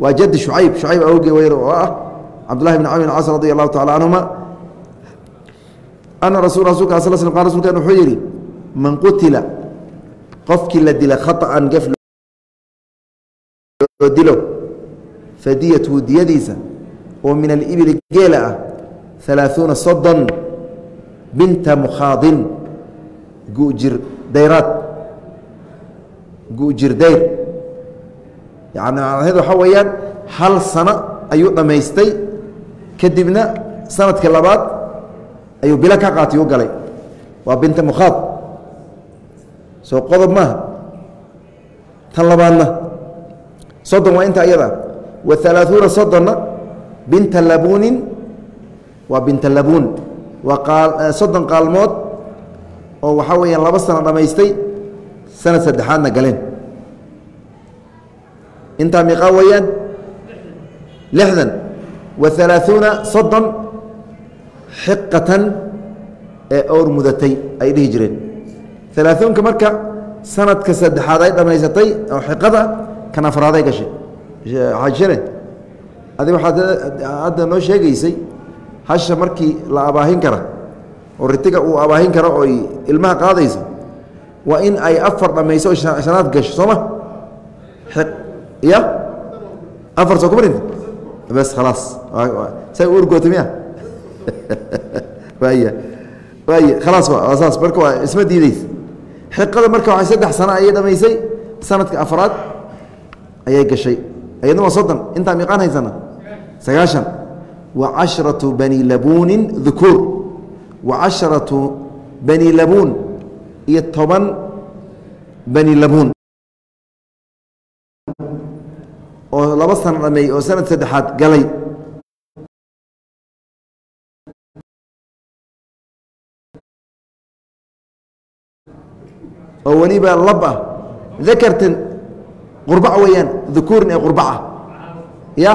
waa jaddi shucayb shucayb awowgii weyr oo ah cabdullahi bn camr bn caas radi allahu tacala canhuma ana rasul rasulka sal sl qal rsulkan wuxuu yidhi man qutila qofkii la dila khaطأan gef loo dilo fadiyathu diyadiisa oo min alibili geela ah ثalaaثuuna sodon binta mukhaadin gujir dayraad gujir dayr yani macnaheed waxaa weeyaan hal sano ayuu dhammaystay kadibna sanadka labaad ayuu bilo ka qaatay u galay. Waa binta mukhaad. Soo qodob maaha tan labaadna soddon waa inta ayada. Wa alaaثuuna soddonna binta labuunin. Waa binta labuun. Waa soddon qaalmood oo waxaa weeyaan laba sano dhammaystay sanad saddexaadna galeen. Intaa miiqaa weeyaan? Lixdan wa alaaثuuna soddon xiqatan ee owr mudatay ay dhihi jireen. Alaaثuunka marka sanadka saddexaad ay dhammaysatay oo xiqada kan afraaday gashay. Xaajishane adi waxaad hadda noo sheegaysay hasha markii la abaahin kara oo ritiga uu abaahin karo oy ilmaha qaadayso waa in ay afar dhammayso o shanaad gasho sooma ya afar soo kuma bes khalaas say u urgoota miya waaya waaya khalaas waa saas marka waa isma diideysa xiqada marka waxay saddex sano ayay dhamaysay sanadka afraad ayay gashay ayadna waa soddon intaa miiqaan haysana sagaashan wa cashratu bani labuunin dukuur wa casharatu bani labuun iyo toban bani labuun oo laba sano dhameey oo sanad saddexaad galay. oo weliba lab ah. Dakartan qurbac weeyaan dukuurin ee qurbaca ya?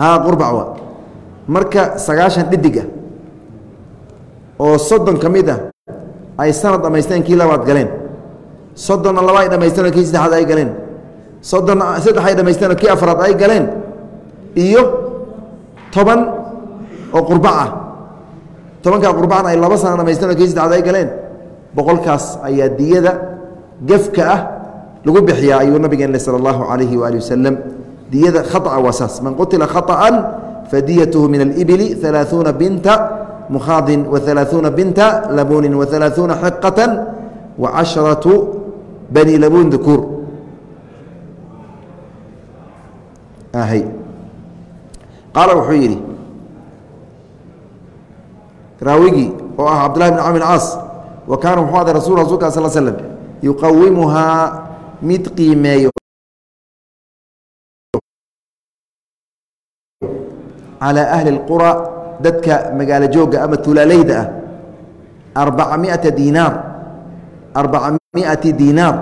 Haa qurbac waa marka sagaashan dhidig ah oo soddon ka mid ah ay sanad dhammaysteen kii labaad galeen. Soddonna laba ay dhamaysteen oo kii saddexaad ay galeen soddonna saddex ay dhamaysteen oo kii afraad ay galeen iyo toban oo qurbac ah tobankaa qurbacna ay laba sana dhamaysteen oo kii saddexaad ay galeen boqolkaas ayaa diyada gefka ah lagu bixiyaa ayuu nabigeen sal اllahu alayhi waali wasalam diyada khaطa waa saas man qutila khaطأa fadiyathu min alibili ثalaaثuuna binta mukhaadin waثalaaثuuna binta labuunin waثalaaثuuna xiqaة wacasharaةu bani labuun dukuur qaala wuxuu yidhi raawigii oo ah cabdulahi bn camr caas wa kaana wuxuu aday rasul rasulka sal slm yuqawimuhaa mid qiimeeyo. Calى ahli اlqura dadka magaalo jooga ama tulaaleyda ah arbaca miata diinaar arbaca miati diinaar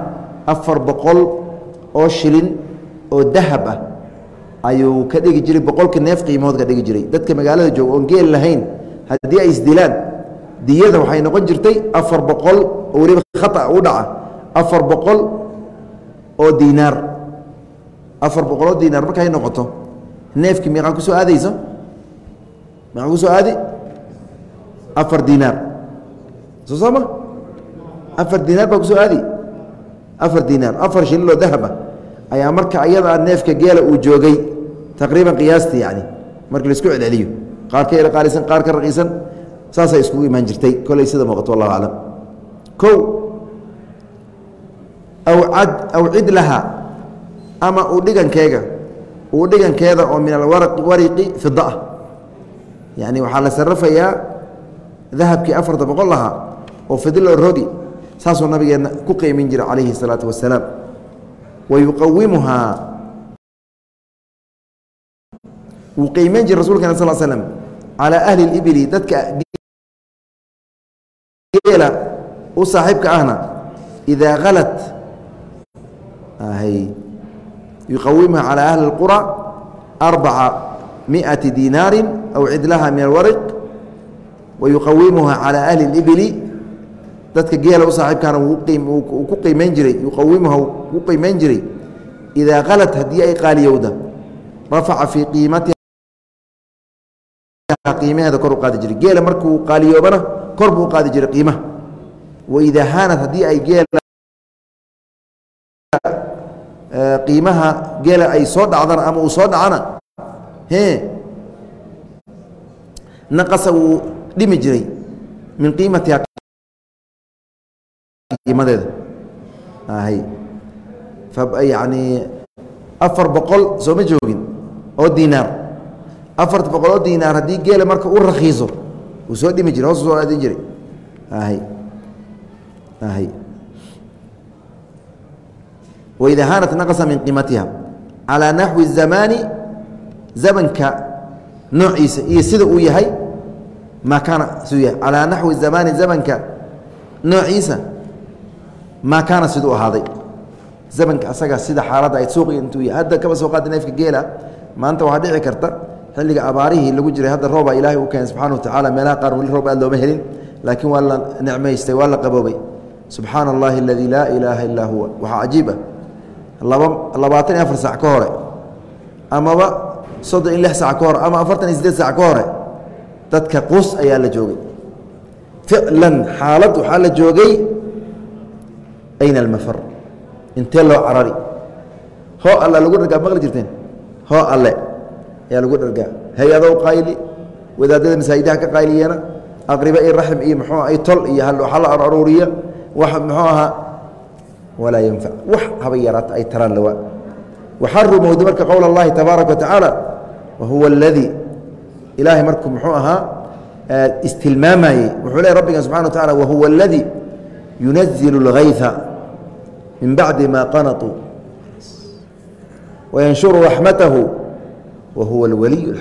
afar boqol oo shilin oo dahab ah ayuu ka dhigi jiray boqolka neef qiimood ka dhigi jiray. Dadka magaalada jooga oon geel lahayn haddii ay isdilaan diyada waxay noqon jirtay afar boqol oo weliba khata u dhaca. Afar boqol oo diinaar afar boqol oo diinaar markay noqoto neefkii meeqaa ku soo aadayso? Meeqaa ku soo aadi? Afar diinaar soo sooma afar diinaar baa ku aadi? Afar diinaar afar shililoo dahaba ayaa marka ayadaa neefka geela uu joogay taqriiban qiyaastii yani markii la isku celceliyo. Qaar ka qaalisan qaar ka raqiisan saasay iskugu imaan jirtay. Koley sida muuqato wallahu aclam kow aw cad aw ama uu dhigankeega uu dhigankeeda oo min alwaraqi wariqi fida ah. Yani waxaa la sarafayaa dahabkii afarta boqol lahaa oo fidilo rogi saasuu nabigeenna ku qiimin jira calayhi الsalaatu wasalaam wa yuqawimuhaa wuu qiimeyn jira rasulkana sal slm calى ahli اibili dadka geela u saaxiibka ahna idaa halat yuqawimha calى ahli اlqura arbaca miئati dinaari aw cidlaha min alwariq wa yuqawimuha calى ahli اlibili dadka geela u saaxiibkaana wuu ku qiimayn jiray yuqawimuha ku qiimayn jiray. Idaa kalad haddii ay qaaliyowda rafaca fii qiimatiha qiimaheeda kor u qaadi jiray. Geela markuu qaaliyoobana kor buu qaadi jiray qiimaha. Waidaa haanad haddii ay geela qiimaha geela ay soo dhacdana ama uu soo dhacana e naqasa wuu dhimi jiray min qiimatiha yani afar boqol sooma joogin oo diinaar. Afarta boqol oo diinaar haddii geela marka u rakiiso wuu soo dhimi jira hoos soo aadin jiray. Waida haanat naqsa min qiimatiha calaa naxwi zamaani zamanka noociisa iyo sida uu yahay ma kaana siduu yahay. Calaa naxwi zamaani zamanka noociisa maa kaana siduu ahaaday zamanka asaga sida xaaladda ay suuqi intuu hadda kaba soo qaada neefka geela maanta waxaa dhici karta xilliga abaarihii lagu jiray hadda roobaa ilaahay u keenay subxana wa tacaala meelaha qaar weli roob aad looma helin laakiin waa la nicmaystay waa la qaboobay subxaana allahi aladii laa ilaaha illaa huwa waxaa cajiib ah laba labaatan iyo afar sac ka hore amaba soddon iyo lix sac ka hore ama afartan iyo siddeed sac ka hore dadka qus ayaa la joogay ficlan xaalad waxaa la joogay ayna almafar intee loo carari hoo alle lagu dhargaa maqli jirteen hoo alle ayaa lagu dhargaa hay'adow qayli wadaadada masaajidaha ka qayliyeena aqribe iyo raxim iyo muxuu ay tol iyo waxaa la aruuriya wax muxuu ahaa walaa yanfac wax haba yaraata ay taraan lawaa waxaru mawda marka qowl allahi tabaaraka watacaala wahuwa aladii ilaahay markuu muxuu ahaa istilmaamayey wuxuu leey rabbigan subxana wa tacala wahuwa aladii yunazilu اlgayثa min bacdi ma qanauu wayanshuru raxmatahu wa huwa alwaliy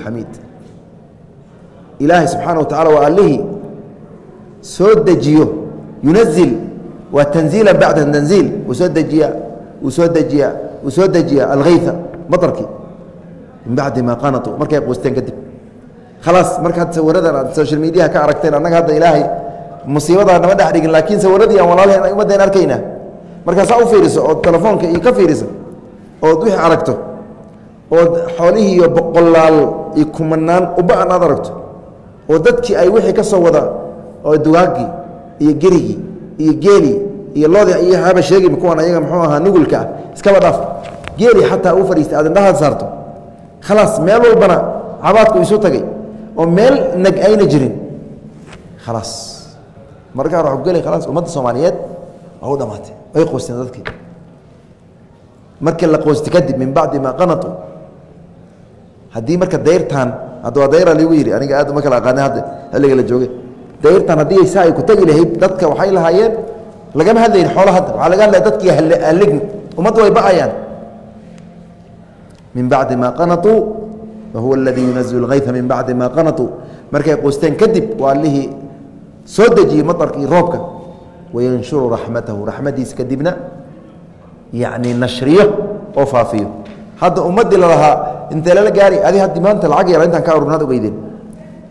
ilaahay subxaana wa tacala waa allihii soo dejiyo yunazil waa tanziila bacda tanziil uu soo dejiya uu soo dejiya uu soo dejiya alhayfa maطarkii min bacdi ma qanauu markay quusteen kadib khalaas marka sawiradan aad social mediaha ka aragteen annaga hadda ilaahay musiibadaa nama dhex dhigin laakiin sawiradii aan walaalhe ummadda yn markaasaa u fiiriso ood telefoonka iyo ka fiiriso ood wixii aragto ood xoolihii iyo boqolaal iyo kumanaan uba-an aad aragto oo dadkii ay wixii ka soo wada oo dugaaggii iyo gerigii iyo geelii iyo loodii iyo haba sheegi kuwan ayaga muxuu ahaa nugulka ah iskaba dhaaf. Geeli xataa u fadhiistay aad indhahaad saarto. Khalaas meel walbana cabaadku isu tagay oo meel nag ayna jirin. Khalaas markaa wa ku geli khalaas ummadda soomaaliyeed waa u way qoosteen dadkii. Markii la qoosta kadib min bacdi ma qanauu haddii marka dayrtan hadda dayra ligu yidhi aniga aad ma kala aqaana hadda halliga la jooge. Dayrtan haddii saa ay ku tegi lahayd dadka waxay lahaayeen lagama hadlayn xoola hadda waxaa laga hadlaya dadkii halligni ummadda way bacayaan min bacdi ma qanauu wa huwa aladii yunazilu اlkayfa min bacdi ma qanauu markay qoosteen kadib waa allihii soo dejiyey maarka iyo roobka wayanshuru raxmatahu raxmadiisa kadibna yacni nashriyo oo faafiyo hadda ummaddii lalahaa intee lala gaari adi haddi maanta lacag yara intaan ka aruurinaad ogeydeen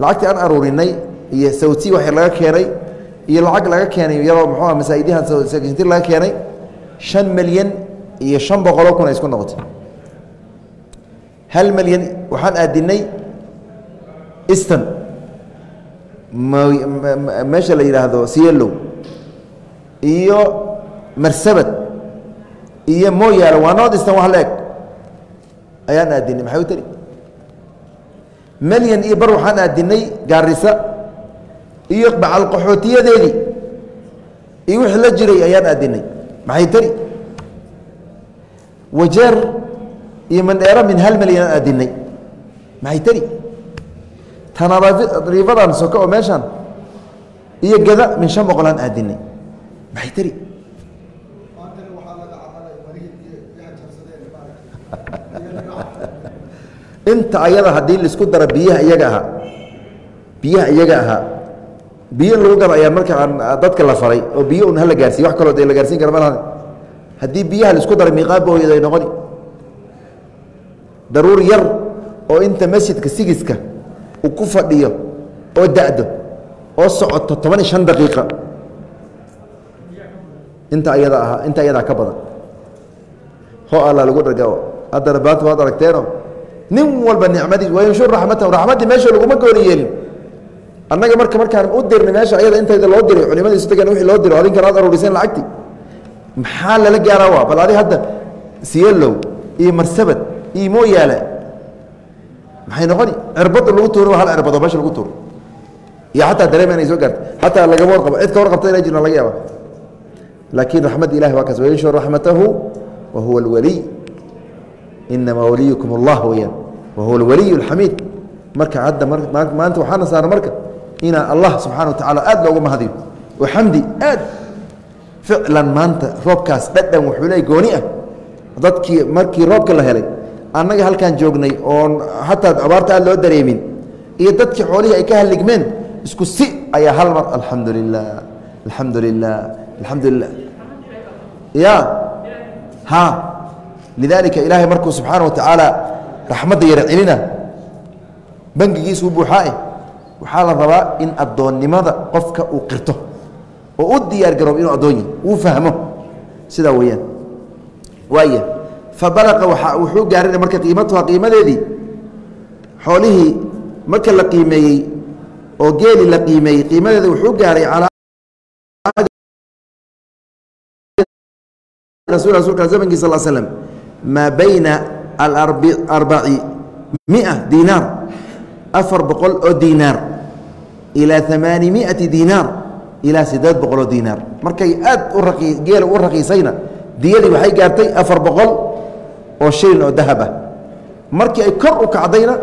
lacagtii aan aruurinay iyo sawti wax laga keenay iyo lacag laga keenay iyadoo muxuuha masaa'idihan sakintir laga keenay shan milyan iyo shan boqoloo kun ay isku noqotay hal milyan waxaan aadinay easton meesha la yidhaahdo sielow iyo marsabad iyo mooyaale waa eastern wax la eg ayaan aadinay maxay u tari? Milyan iyo bar waxaan aadinay gaarisa iyo bacal iyo wixii la jiray ayaan aadinay maxay tari? Wajeer iyo mandheero min hal milyan aan aadinay maxay tari? Tanariifadan soke oo meeshaan iyo gada min shan boqol aan aadinay maxay tari inta ayada haddii la isku daro biyaha iyaga ahaa biyaha iyaga ahaa biyo in lagu gado ayaa marka aan dadka la faray oo biyo un hala gaarsiiy wax kaloo la gaarsiin kara malahan haddii biyaha la isku daro miiqaa booyad ay noqoni. Daruur yar oo inta masjidka sigiska uu ku fadhiyo oo da'do oo socoto toban iyo shan daqiiqa inta ayada ahaa inta ayadaa ka badan. Ho alla lagu dhargao haddana baanta waad aragteeno nin walba nicmadiis wayanshur raxmatahu raxmaddii meesha laguma gooni yeelin. Annaga marka markaan u dirnay meesha ayada intayda loo diray culimadii isu tagan wixii loo diro adinkan aad aruuriseen lacagti. Maxaa lala gaaraa waa? Bal adi hadda siyalow iyo marsabad iyo mooyaale. Maxay noqoni? Cirbada lagu tuuro hal cirbado meesha lagu tuuro. Iyo xataa dareema inay soo gaarto. Xataa lagama warqabo. Cid ka warqabta inay jirna laga yaaba laakiin raxmadda ilahi waa kaas wayanshur raxmatahu wa huwa alwaliy inamaa waliyukum allah weyaan wa huwa alwaliy marka hadda maanta waxaana saara marka inaa allah subxana wa tacaala aad loogu mahadiyo oo xamdi aad. Ficlan maanta roobkaas dhadhan wuxuu leey gooni ah. Dadkii markii roobka la helay annaga halkaan joognay oon xataa abaarta aad loo dareemin iyo dadkii xoolihii ay ka halligmeen isku si ayaa hal mar alxamdu lilah alxamdu lilah alxamdu lilah ya. Ha. Lidaalika ilaahay markuu subxaana wa tacaala raxmadda yara celina bangigiisuu buuxaae waxaa la rabaa in addoonnimada qofka uu qirto oo u diyaar garoob inuu addoon yahy uu fahmo. Sidaa weeyaan. Waaya fa balaqa waa wuxuu gaaray marka qiimatuha qiimadeedii. Xoolihii marka la qiimeeyey oo geeli la qiimeeyey qiimadeeda wuxuu gaaray calaa sal slm maa bayna alarbaci mia diinaar afar boqol oo diinaar ilaa amaani miati diinaar ilaa sideed boqol oo diinaar markay aad u geela u raqiisayna diyadii waxay gaartay afar boqol oo shilin oo dahab ah. Markii ay kor u kacdayna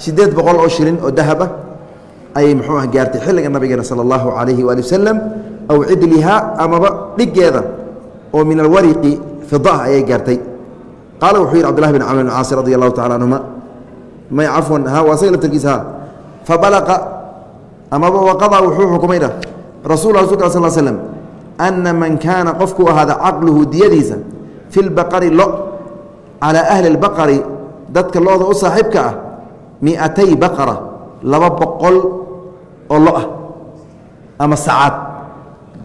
sideed boqol oo shilin oo dahab ah ayay muxuu ah gaartay xilliga nabigeena sala allahu calayhi waali wasalam aw cidlihaa amaba dhiggeeda oo min alwariqi fidaah ayay gaartay. Qaala wuxuu yidhi cbdullahi bin camr bin caasi radi allahu tacala canhuma may cafwan waa saga laftarkiisa ha. Fabalaqa amaba waqadaa wuxuu xukumayna rasul rasulka sal slm ana man kaana qofkuu ahaada caqluhu diyadiisa fi lbaqari lo calaa ahli اlbaqari dadka looda u saaxiibka ah miatay baqara laba boqol oo lo ah ama sacaad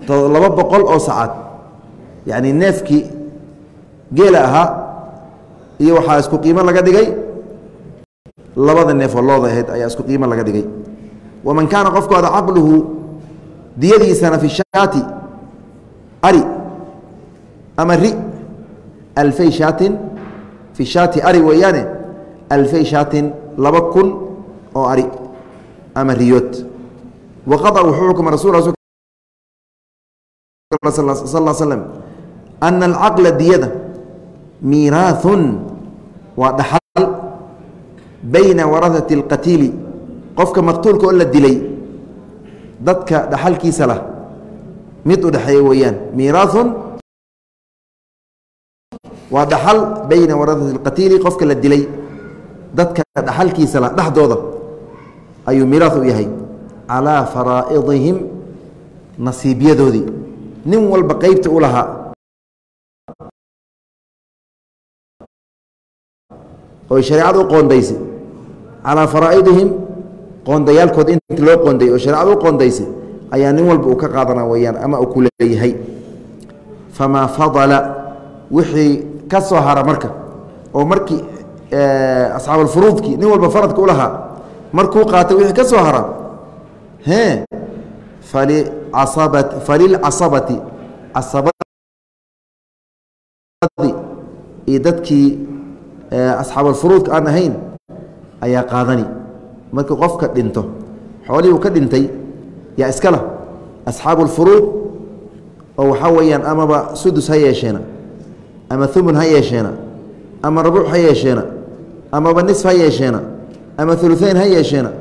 laba boqol oo sacaad yacni neefkii geela ahaa iyo waxaa isku qiimo laga dhigay. Labada neefoo looda ahayd ayaa isku qiimo laga dhigay. Waman kaana qofku ada caqluhu diyadiisana fi shaati ari ama ri alfay shaatin fi shaati ari weeyaane alfay shaatin laba kun oo ari ama riyood. Waqada wuxuu xukuma rasul sal slm ana alcaqla diyada miiraaثun waa dhaxal bayna warahati اlqatiili qofka maqtuulka oo la dilay dadka dhaxalkiisa lah mid u dhexeeya weeyaan miiraaثun waa dhaxal bayna warahati اlqatiili qofka la dilay dadka dhaxalkiisa lah dhexdooda ayuu miiraaث u yahay calىa faraa'idihim nasiibyadoodii nin walba qeybta u lahaa oy shareecada u qoondaysay calaa faraa'idihim qoondayaalkood inta loo qoonday oo shareecada u qoondaysay ayaa nin walba uu ka qaadana weyaan ama uu ku leeyahay. Famaa fadala wixii ka soo hara marka oo markii asxaabuulfuruudkii nin walba faradka u lahaa markuu qaatay wixii ka soo hara e falilcasabati casabadii iyo dadkii asxaabuulfuruudka aan ahayn ayaa qaadani. Markii qofka dhinto xoolihii uu ka dhintay yaa iskala asxaabuulfuruud oo waxaa weeyaan amaba sudus ha yeesheena ama umun ha yeesheena ama rabuuc ha yeesheena amaba nisf ha yeesheena ama uluayn ha yeesheena.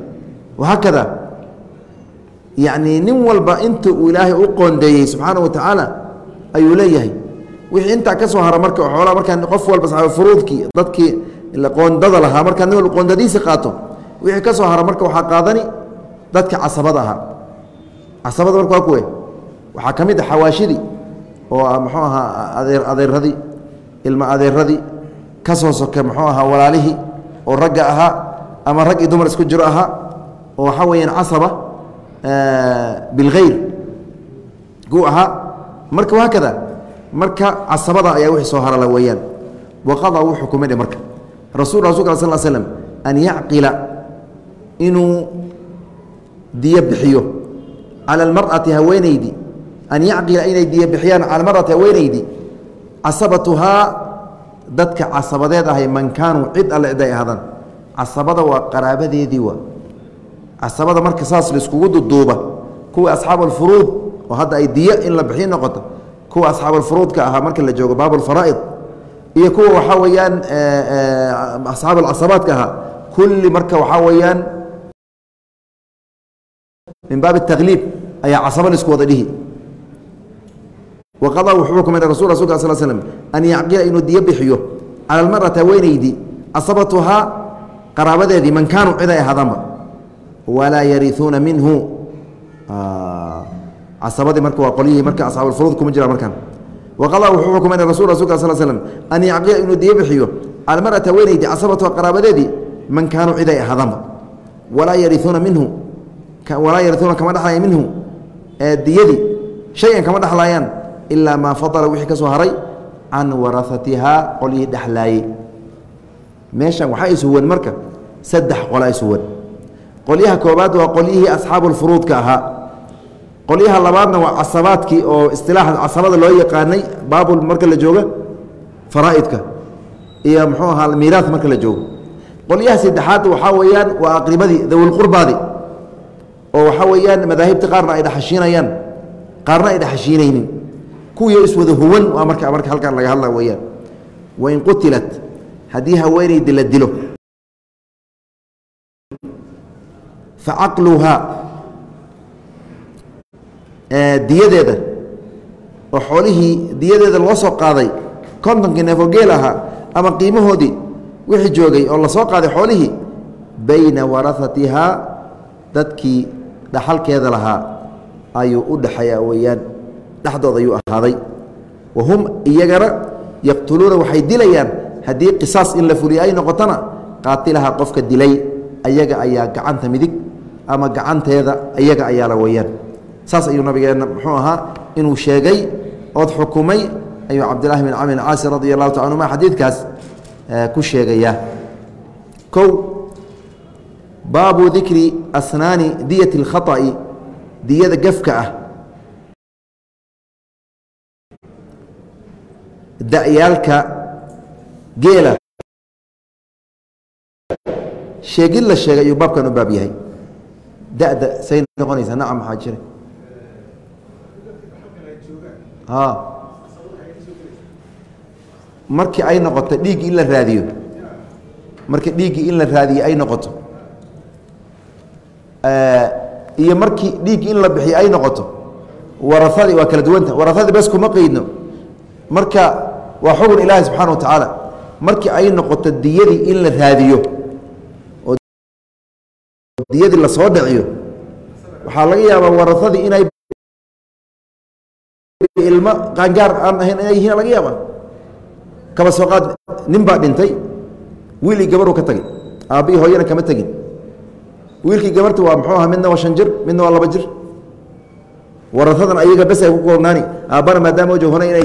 Wahaakada yacnii nin walba inta uu ilaahay u qoondeeyey subxaana wa tacaala ayuu leeyahay wixii intaa ka soo hara marka xoolaa markaa qof walba saxaabufuruudkii dadkii qoondada lahaa markaa nin walba qoondadiisi qaato wixii ka soo hara marka waxaa qaadani dadka casabada ahaa. Casabada marka waa kuwe. Waxaa ka mid a xawaashidii oo muxuu ahaa adeer adeeradii ilma adeeradii ka soo soke muxuu ahaa walaalihii oo ragga ahaa ama rag iyo dumar isku jiro ahaa oo waxaa weeyaan casaba bilkhayr ku ahaa. Marka wahaakada marka casabada ayaa wixii soo harala weeyaan. Waqada wuu xukumay dhe marka. Rasul rasulka al sal slm an yacqila inuu diyo bixiyo cala almar'ati haweenaydi an yacqila inay diyo bixiyaan cala almar'ati haweenaydi casabatuhaa dadka casabadeed ahay man kaanuu cid alle ciday ahaadaan. Casabada waa qaraabadeedii waa. Casabada marka saas laiskugu duduuba. Kuwa asxaab alfuruud oo hadda ay diyo in la bixiyo noqoto kuwa asxaabulfuruudka ahaa marka la joogo baabulfaraa'id iyo kuwa waxaa weeyaan eh, eh, asxaab alcasabaadka ahaa kulli marka waxaa weeyaan min baab اtakhliib ayaa casaban isku wada dhihi. Waqada wuxuu xukumay rasul rasulka sal slm an yacqila inuu diyo bixiyo cala haweenaydii casabatuhaa qaraabadeedii man kaanuu ciday ahaadaanba walaa yariuuna minhu. Ah casabadii marka waa qolyihii marka asxaab alfuruud kuma jiraan markaan. Waqada wuxuu xukumay rasul rasulka sl slm an yacqila inuu diyo bixiyo cala almarati haweenaydi casabatuhaa qaraabadeedii man kaanuu cid ay ahaadaanba walaa yariuuna minhu walaa yariuuna kama dhexlaya minhu diyadii shay-an kama dhexlayaan ilaa maa fadala wixii ka soo haray can warahatihaa qolyihii dhexlaayey meeshan waxaa isuwan marka saddex qola isuwan qolyaha koobaad waa qolyihii asxaabu lfuruudka ahaa qolyaha labaadna waa casabaadkii oo istilaaxa casabada loo yaqaanay baabul marka la joogo faraa'idka iyo muxuu ahaa miiraas marka la joogo. Qolyaha saddexaad waxaa weeyaan waa aqribadii dawilqurbaadi oo waxaa weeyaan madaahibta qaarna ay dhexashiinayaan qaarna ay dhexashiinaynin. Kuwiio iswada huwan waa marka marka halkan laga hadla weeyaan. Wain qutilat haddii haweenaydi la dilo. Facaqluhaa diyadeeda. Oo xoolihii diyadeeda loo soo qaaday kontonkii neefoo geel ahaa ama qiimahoodii wixii joogay oo la soo qaaday xoolihii bayna warahatihaa dadkii dhaxalkeeda lahaa ayuu u dhexeeyaa weeyaan. Dhexdooda ayuu ahaaday. Wa hum iyagana yaqtuluuna waxay dilayaan haddii qisaas in la fuliyo ay noqotona qaatilaha qofka dilay ayaga ayaa gacanta midig ama gacanteeda ayaga ayaala weeyaan saas ayuu nabigeenna muxuu ahaa inuu sheegay ood xukumay ayuu cabdillahi bin camr caasi radi allahu taala anhuma xadiidkaas ku sheegaya kow baabu dikri asnaani diyat اlkhaطa'i diyada gefka ah. Da'yaalka geela. Sheegid la sheegay ayuu baabkan u baab yahay. Da'da say noqonaysaa nacam maxaa jira markii ay noqoto dhiiggii in la raadiyo. Markii dhiiggii in la raadiyo ay noqoto. Iyo markii dhiiggii in la bixiyo ay noqoto. Waraadii waa kala duwanta. Waraadii bes kuma qeydno. Marka waa xugun ilaahi subxaana wa tacaala markii ay noqoto diyadii in la raadiyo oo diyadii la soo dhiciyo waxaa laga yaabaa waraadii inay ilmo qaangaar aan ahayn inay yihiin laga yaaba kaba soo qaad nin baa dhintay wiil ii gabaruu ka tagay aabbihi hooyana kama tegin. Wiilkii gabarta waa muxuu aha midna waa shan jir midna waa laba jir. Waraadan ayaga bes ay ku koobnaani aabbana maadaama ujohona inay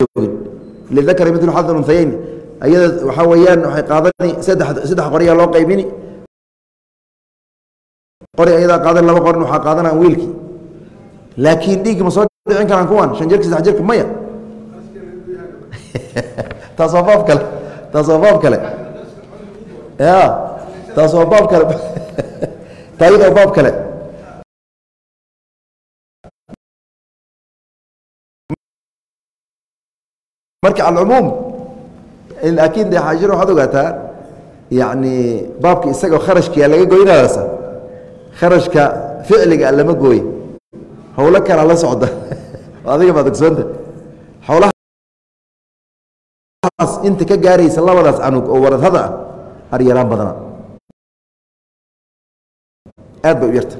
joogin. Lidakari midlu xadal unhayayn ayada waxaa weeyaan waxay qaadani saddex saddex qoriyaa loo qaybini. Qori ayadaa qaadan laba qorin waxaa qaadanaan wiilkii laakiin dhiiggi ma soo dhicin karaan kuwan shan jirka saddex jirka maya? Taas baab kale taas baab kale ya. Taas baab kale taayada baab kale marka alcumuum laakiin de xaajir waxaad ogaataa yacni baabka isagao kharashkia laga goynayasa kharashka ficliga lama gooye howlo kalaa la socda. Adiga baad ogsoonta howlahaas inta ka gaaraysa labadaas canug oo waradhada ah aryaraan badana. Aad bay u yarta.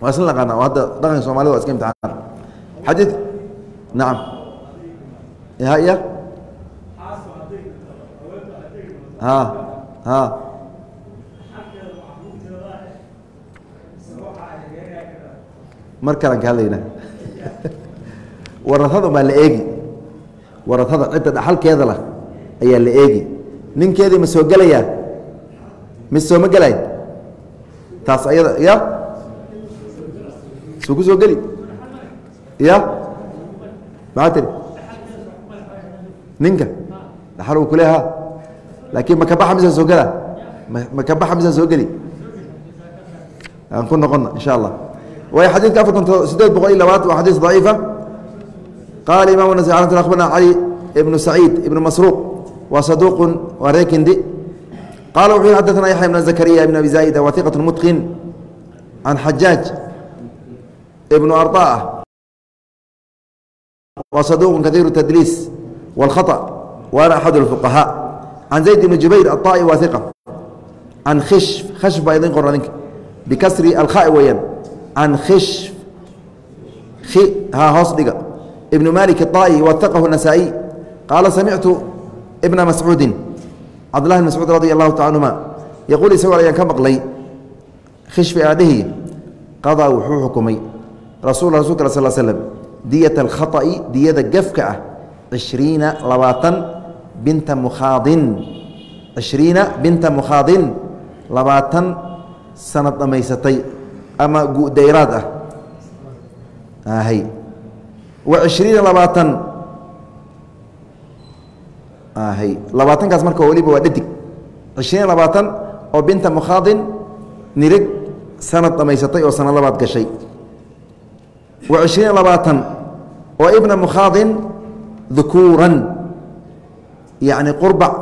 Waa isla naqaana hadda dhaqanka somalida waa iska imtixaan xadiid nacam ya ya ha ha mar kalaan ka hadlaynaa warahada baa la eegi. Warahada cidda dhaxalkeeda lah ayaa la eegi. Ninkeedii ma soo gelayaa? Mise sooma gelay taas ayada ya? Suu ku soo geli? Ya? Maxaa tiri? Ninka? Dhaxal uu kule ha laakiin ma ka baxa mise soo gela? Ma ka baxa mise soo geli? Aan ku noqona insha allah waayo xadiidka afar kun sideed boqol iyo labaad waa xadiis daciifa qaala imam nas abarna cali ibnu saciid ibnu masruuq waa saduuq waa reekindi qala wuxuu yihi xadana yaxya ibn zakariya ibn abi zaa'ida wa iqat mutqin can xajaaj ibnu arطaah wa saduuq kaiiru tadliis wاlkhaطأ waana axad اlfuqahaa can zayd ibni jubayr aلطa'i wa iqa can khishf khashf baa idin qora ninka bikasri alkha'i weeyaan can khishf ha hoos dhiga ibnu malik الطa'i waثaqahu النasaaئي qaala samictu ibna mascuudi cabdulahi bn mascuud radi allahu taala anhuma yaquul isagoo ayaan ka maqlay khishfi aadhihi qadaa wuxuu xukumay rasul rasulka al sl slm diyat alkhaطa'i diyada gefka ah cishriina labaatan binta mukhaadin cishriina binta mukhaadin labaatan sanad dhammaysatay ama gudayraad ah. Wa cishriina labaatan. Labaatankaas marka weliba waa dhadig. Cishriin labaatan oo binta mukhaadin nirig sanad dhammaysatay oo sanad labaad gashay. Wa cishriin labaatan oo ibna mukhaadin dukuuran yacni qurbac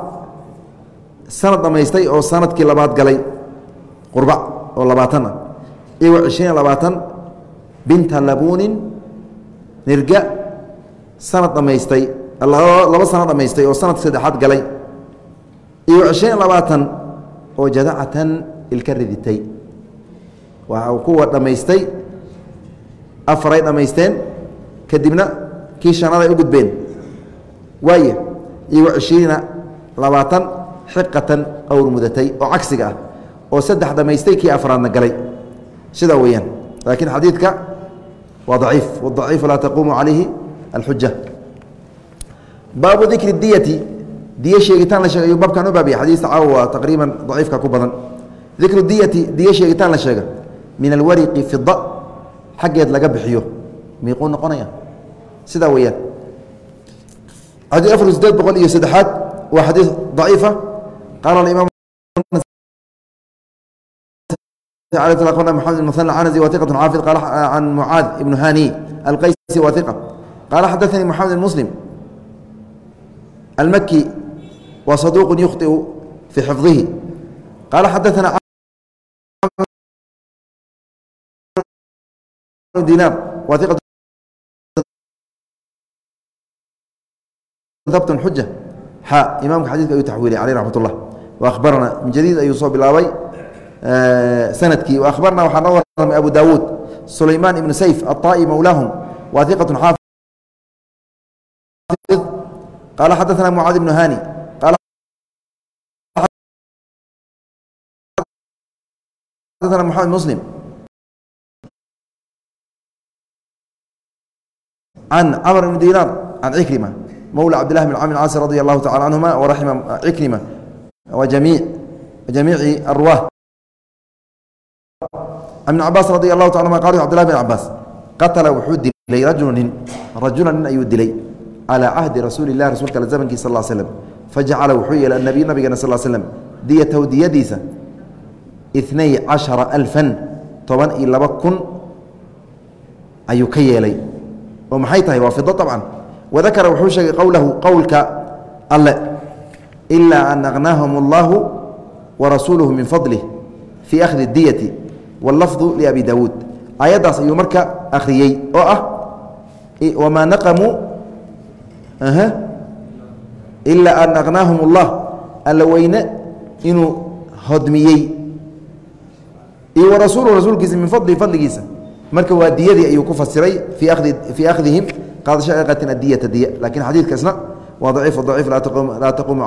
sanad dhammaystay oo sannadkii labaad galay. Qurbac oo labaatan ah iyo wa cishriin labaatan binta labuunin nirga sanad dhammaystay laba sano dhammaystay oo sanadka saddexaad galay. Iyo cishriin labaatan oo jadacatan ilka riditay. Waa kuwa dhammaystay afaray dhammaysteen kadibna kii shanaad ay u gudbeen. Waaya iyo cishriina labaatan xiqatan mudatay oo cagsiga ah oo saddex dhammaystay kii afraadna galay sidaa weeyaan. Laakiin xadiidka waa daciif wadaciifu laa taquumu calayhi alxuja baabu dikri diyati diye sheegitaan la sheega ayuu u baabiya xadiista caawa waa taqriiban daciifka ku badan. Dikru diyati diye sheegitaan la sheega. Min alwariqi fida xaggeed laga bixiyo. Miiquu noqonaya. Sidaa weeyaan. Xadii afar sideed boqol iyo saddexaad waa xadiis daciifa. Qaala imaam محمد بن مثنى العنزي وثقة حافظ قال عن معاذ بن هاني القيسي وثقة قال حدثني محمد بن مسلم المكي وصدوق يخطئ في حفظه قال حدثنا دينار وثقة ضبط حجة حاء إمامك حديث أي تحويلي عليه رحمة الله وأخبرنا من جديد أي يصاب بالأبي آه سندكي وأخبرنا وحنور أبو داود سليمان بن سيف الطائي مولاهم وثقة حافظ قال حدثنا معاذ بن هاني قال حدثنا محمد مسلم عن عمر بن دينار عن عكرمة مولى عبد الله بن عامر العاص رضي الله تعالى عنهما ورحم عكرمة وجميع جميع الرواه n cabaas radi alahu ta anuma qal cbdulahi bn cabaas qatala wuxuu dilay rajulu nin rajula nin ayuu dilay calaa cahdi rasuuli lah rasulka al zamnkiis sal slm fajacala wuxuu yeelay anabiy nabigeena sal slm diyatahu diyadiisa inay cashara alfan toban iyo laba kun ayuu ka yeelay. Oo maxay tahay? Waa fido abcan wadakara wuxuu sheegay qowlahu qowlka alle ilaa an aqnaahum اllahu warasuuluhu min fadlih fii ahdi diyati wاlafdu liabi daawuud aayaddaas ayuu marka akhriyey oo ah wamaa naqamuu ilaa an aqnaahum اllah alla weyne inuu hodmiyey iyo warasuulu rasuulkiisa min fadli fadligiisa marka waa diyadii ayuu ku fasiray fii akhdihim qaadashaqatin adiyata diy lakiin xadiidka waa daciif daciif laa taquumu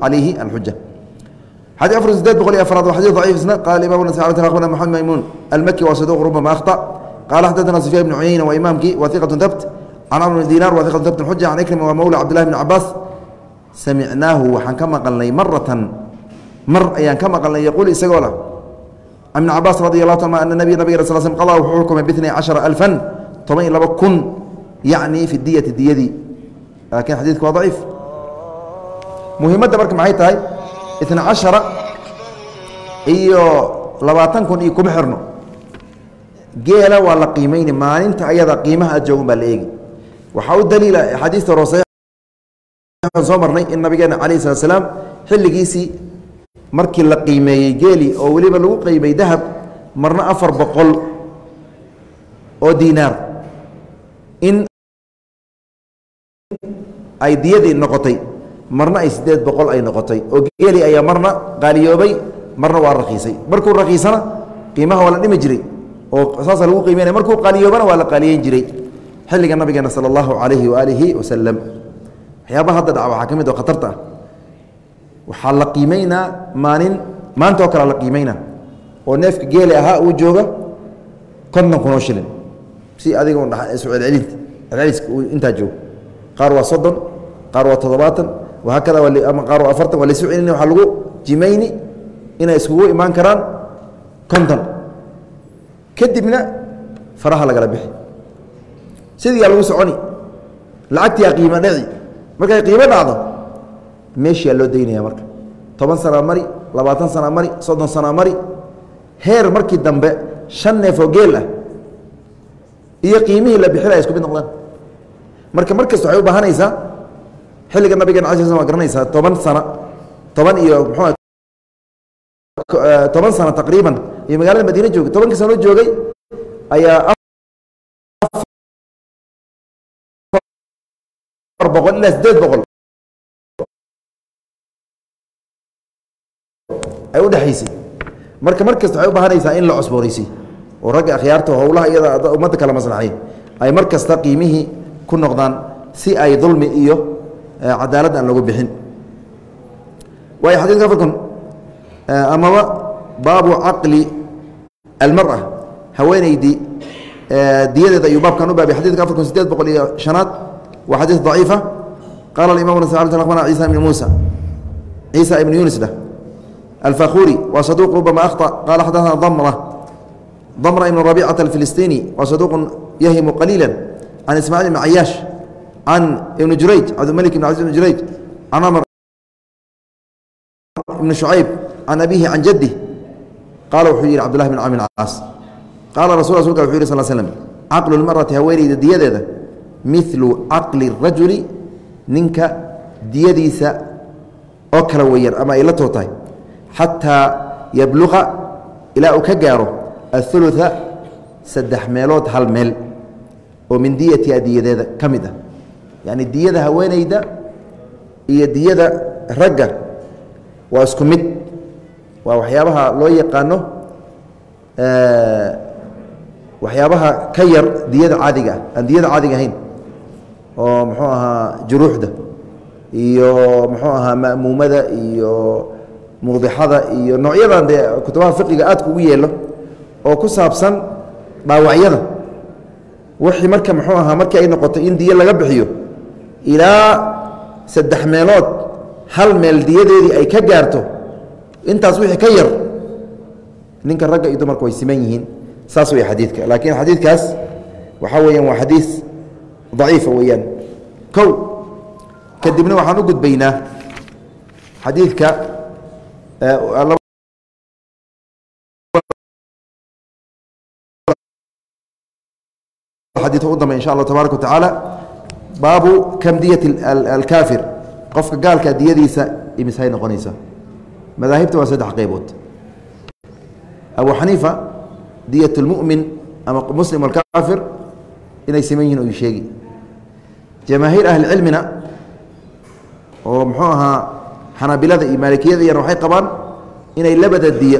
calayhi alxuja xadيث afar sideed boqol iyo afraad wa xadيث ضعيif isna qala imam أخبرنا محمد ميمون المكي wa صدوq ربما أخطأ قال xدثنا سفيان بن عyeyنة waa imaamkii wa ثiqة ثبت can cمر بن dinar wa ثiqة ثبت xujة can ikrima wa mowlى cabd لله بن cabaas samicnaahu waxaan ka maqalnay maratan mar ayaan ka maqalnay yaquul isagoo lah an بn cabaas radi الlah ta ana nbiy nabg sl sl qada wuxuu xukumay bاثنay caشhaرa ألفا toban iyo laba kun yacni fi diyati diyadii laakiin xadiidku waa daciif muhimadda marka maxay tahay Itna cashara iyo labaatan kun iyo kuma xirno. Geela waa la qiimeyni maalinta ayada qiimaha aad joogan baa la eegi. Waxaa u daliila xadiista roose soo marnay in nabigeena calayh salat slaam xilligiisii markii la qiimeeyey geeli oo weliba lagu qiimay dahab marna afar boqol oo diinaar in ay diyadii noqotay marna ay siddeed boqol ay noqotay oo geeli ayaa marna qaaliyoobay marna waa rakiisay markuu rakiisana qiimaha waa la dhimi jiray oo saasa lagu qiimeynaya markuu qaaliyoobana waa la qaaliyeyn jiray. Xilliga nabigeena sala allahu calayhi waaalihi wasalam waxyaabaha hadda dhaca waxaa ka mid oo khatarta ah. Waxaa la qiimeynaa maalin maanta oo kale la qiimeynaa. Oo neefka geeli ahaa uu jooga konton kunoo shilin. Si adiga isu celcelinta intaa joogo qaar waa soddon qaar waa toddobaatan wahaakada ama qaar waa afartan waa laysu celini waxaa lagu jimayni inay iskugu imaan karaan konton kadibna faraha lagala bixi sidiiyaa lagu soconi markay qiimo dhacdo meeshiyaa loo daynaya marka toban sanaa mari labaatan sanaa mari soddon sanaa mari heer markii dambe shan neef oo geel iyo qiimihii la bixinaya isku mid waxay u baahanaysaa xilliga nabigeena ala sl waa garanaysaa toban sana toban iyo mxuu toban sano taqriiban iyo magaalada madiine joogay tobankii sano joogay ayaa afar boqol ilaa sideed boqol. Ay u dhexaysay marka mar kasta waxay u baahanaysaa in la cosboonaysiy oo ragga akhyaarta howlaha iyada ummadda kala maslaxayn ay mar kasta qiimihii ku noqdaan si ay dulmi iyo cadaalad aan lagu bixin waayo xadidka afarkun amaba baabu caqli almara haweeneydii diyadeeda ayuu baabkan u baabay xadidka afarkun sideed boqol iyo shanaad waa xadiis daciifa qaala imam akhbana ciisa ibn muusa ciisa ibn yunis dheh alfakhuri waa saduuq rubama akhطأ qaala xadaثna damra damra ibn rabiicata alfilistini waa saduuq yahimu qaliila can ismaaciil ibn cayaash can ibn jurayj cabdimalik ibn aziz ibn jurayj can amr ibn shucayb can abihi can jaddi qaala wuxuu yidhi cbdullahi bn camr caas qaala rasul rasulka wuxu yih sal slm caqlu lmarati haweeneyda diyadeeda milu caqli rajuli ninka diyadiisa oo kala weeyaan ama ay la too tahay xataa yabluqa ilaa uu ka gaaro aulua saddex meelood hal meel oo min diyatiha diyadeeda ka mid ah yacni diyada haweeneyda iyo diyada ragga waa isku mid. Waa waxyaabaha loo yaqaano waxyaabaha ka yar diyada caadiga ah. Aan diyada caadiga ahayn oo muxuu ahaa juruuxda iyo muxuu ahaa ma'muumada iyo muudixada iyo noocyadan dee kutubaha fiqiga aadka ugu yeelo oo ku saabsan dhaawacyada. Wixii marka muxuu ahaa markii ay noqotay in diyo laga bixiyo ilaa saddex meelood hal meel diyadeedii ay ka gaarto intaas wixii ka yar ninka ragga iyo dumarka way siman yihiin. Saas wey xadiidka. Laakiin xadiidkaas waxaa weeyaan waa xadiis daciifa weeyaan. Kow kadibna waxaan u gudbaynaa xadiidka xadiidka u dambe insha allah tabaaraka watacaala baabu kam diyat alkaafir qofka gaalka diyadiisa imisay noqonaysa. Madaahibta waa saddex qaybood. Abu xaniifa diyat اlmu'min ama muslim alkaafir inay siman yihiin u sheegi. Jamaahiir ahlicilmina oo muxuu ahaa xanaabilada iyo maalikiyada iyana waxay qabaan inay labada diy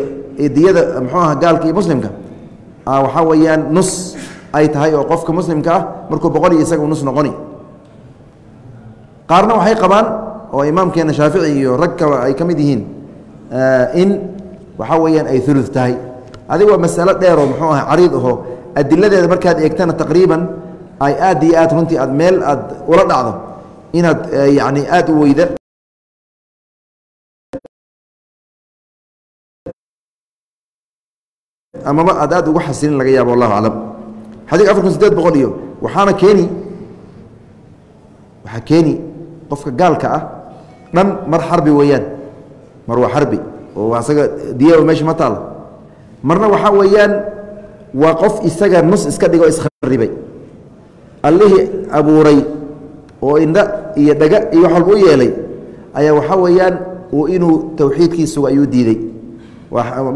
diyada muxuu aha gaalka iyo muslimka waxaa weeyaan nus ay tahay oo qofka muslimka ah markuu boqol iyo isaga nus noqoni qaarna waxay qabaan oo imaamkeena shaafici iyo rag kale ay ka mid yihiin in waxaa weeyaan ay ulu tahay. Adig waa masalo dheeroo muxuu aha cariid aho. Adiladeeda markaad eegtana taqriiban ay aad iyo aad runtii aad meel aad ula dhacdo inaad yani aada u weyda. Amaba aad aad uga xasilin laga yaabo wallahu aclam. Xadiik afar kun sideed boqol iyo waxaana keeni waxaa keeni qofka gaalka ah dhan mar xarbi weeyaan. Mar waa xarbi oo asaga diya meesha ma taala marna waxaa weeyaan waa qof isaga nus iska dhigo isharibay allihii abuuray oo indha iyo dhaga iyo wax walba u yeelay ayaa waxaa weeyaan inuu tawxiidkiisuga ayuu diiday.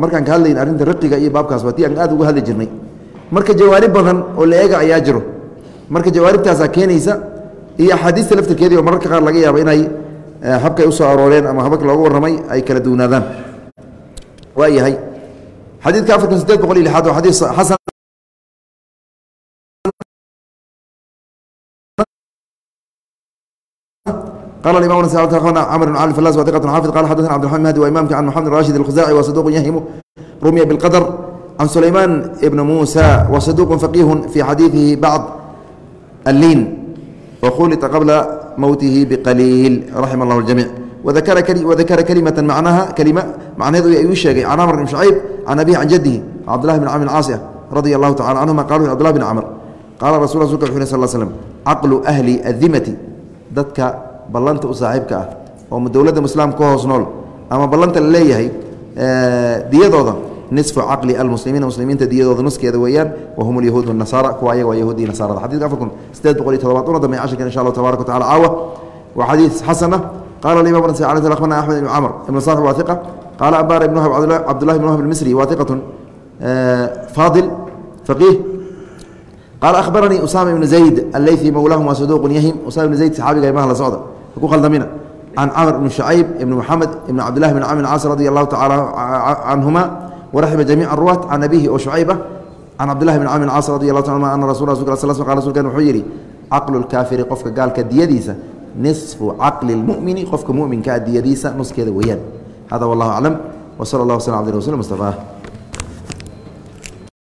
Markaan ka hadlayn arrinta riqiga iyo baabkaas waa ti aan aad uga hadli jirnay. Marka jawaarib badan oo la eega ayaa jiro. Marka jawaaribtaasaa keenaysa iyo axaadiista laftirkeedii oo mararka qaar laga yaabo inay habkay usoo arooreen ama hababka looga warramay ay kala duwnaadaan waa yahay xadiidka afar kun sideed boqol iyo lixaad waa xadiis xasan قال الإمام النسائي أخبرنا عمرو بن علي الفلاس وثقة حافظ قال حدثنا عبد الرحمن المهدي وإمامك عن محمد الراشد الخزاعي وصدوق يهم رمي بالقدر عن سليمان بن موسى وصدوق فقيه في حديثه بعض اللين وخلط قبل موته بقليل رحم الله الجميع وذكر كلي وذكر كلمة معناها كلمة معناه يشيغ عن عمرو بن شعيب عن أبيه عن جده عبد الله بن عمرو العاصية رضي الله تعالى عنهما قالوا عبد الله بن عمرو قال رسول الله صلى الله عليه وسلم عقل أهل الذمة ذاتك ballanta u saaxiibka ah oo dowladda islaamka ka hoos nool ama ballanta la leeyahay diyadooda nisfu caqli almuslimiina muslimiinta diyadooda nuskeeda weeyaan wa hum alyahuud wanasaara kuwa ayaga waa yahuud iyo nasarada xadidka afar kun siddeed boqol iyo todobaad una dambeya casharkan insha allah tabaraka watacala caawa waa xadiis xasan ah. Qaala alimam an sacalata akhbarna axmed ibn camr ibn sax waa hiqa qaala ambara ibn wahab cabdullahi ibn wahab almisri waa hiqatun eh, faadil faqiih. Qaala akhbaranii usama ibnu zayd alleythi mowlaahum waa saduuqun yahim. Usama ibnu zayd saxaabiga imaha la socda ku khaldamina. Can camr ibn shacayb ibn moxamed ibn cabdillahi ibn camr caas radi allahu tacaala canhuma waraxima jamiica ruwaat can abihi oo shucayb ah can cabdillahi bn camr caas radi allahu ta ana rasul rsulkan wuxuu yidhi caqlu lkaafiri qofka gaalka diyadiisa nisfu caqli lmumini qofka muminkaa diyadiisa nuskeeda weeyaan hada wallahu aclam wsala allah waslam abdi rasul mustafa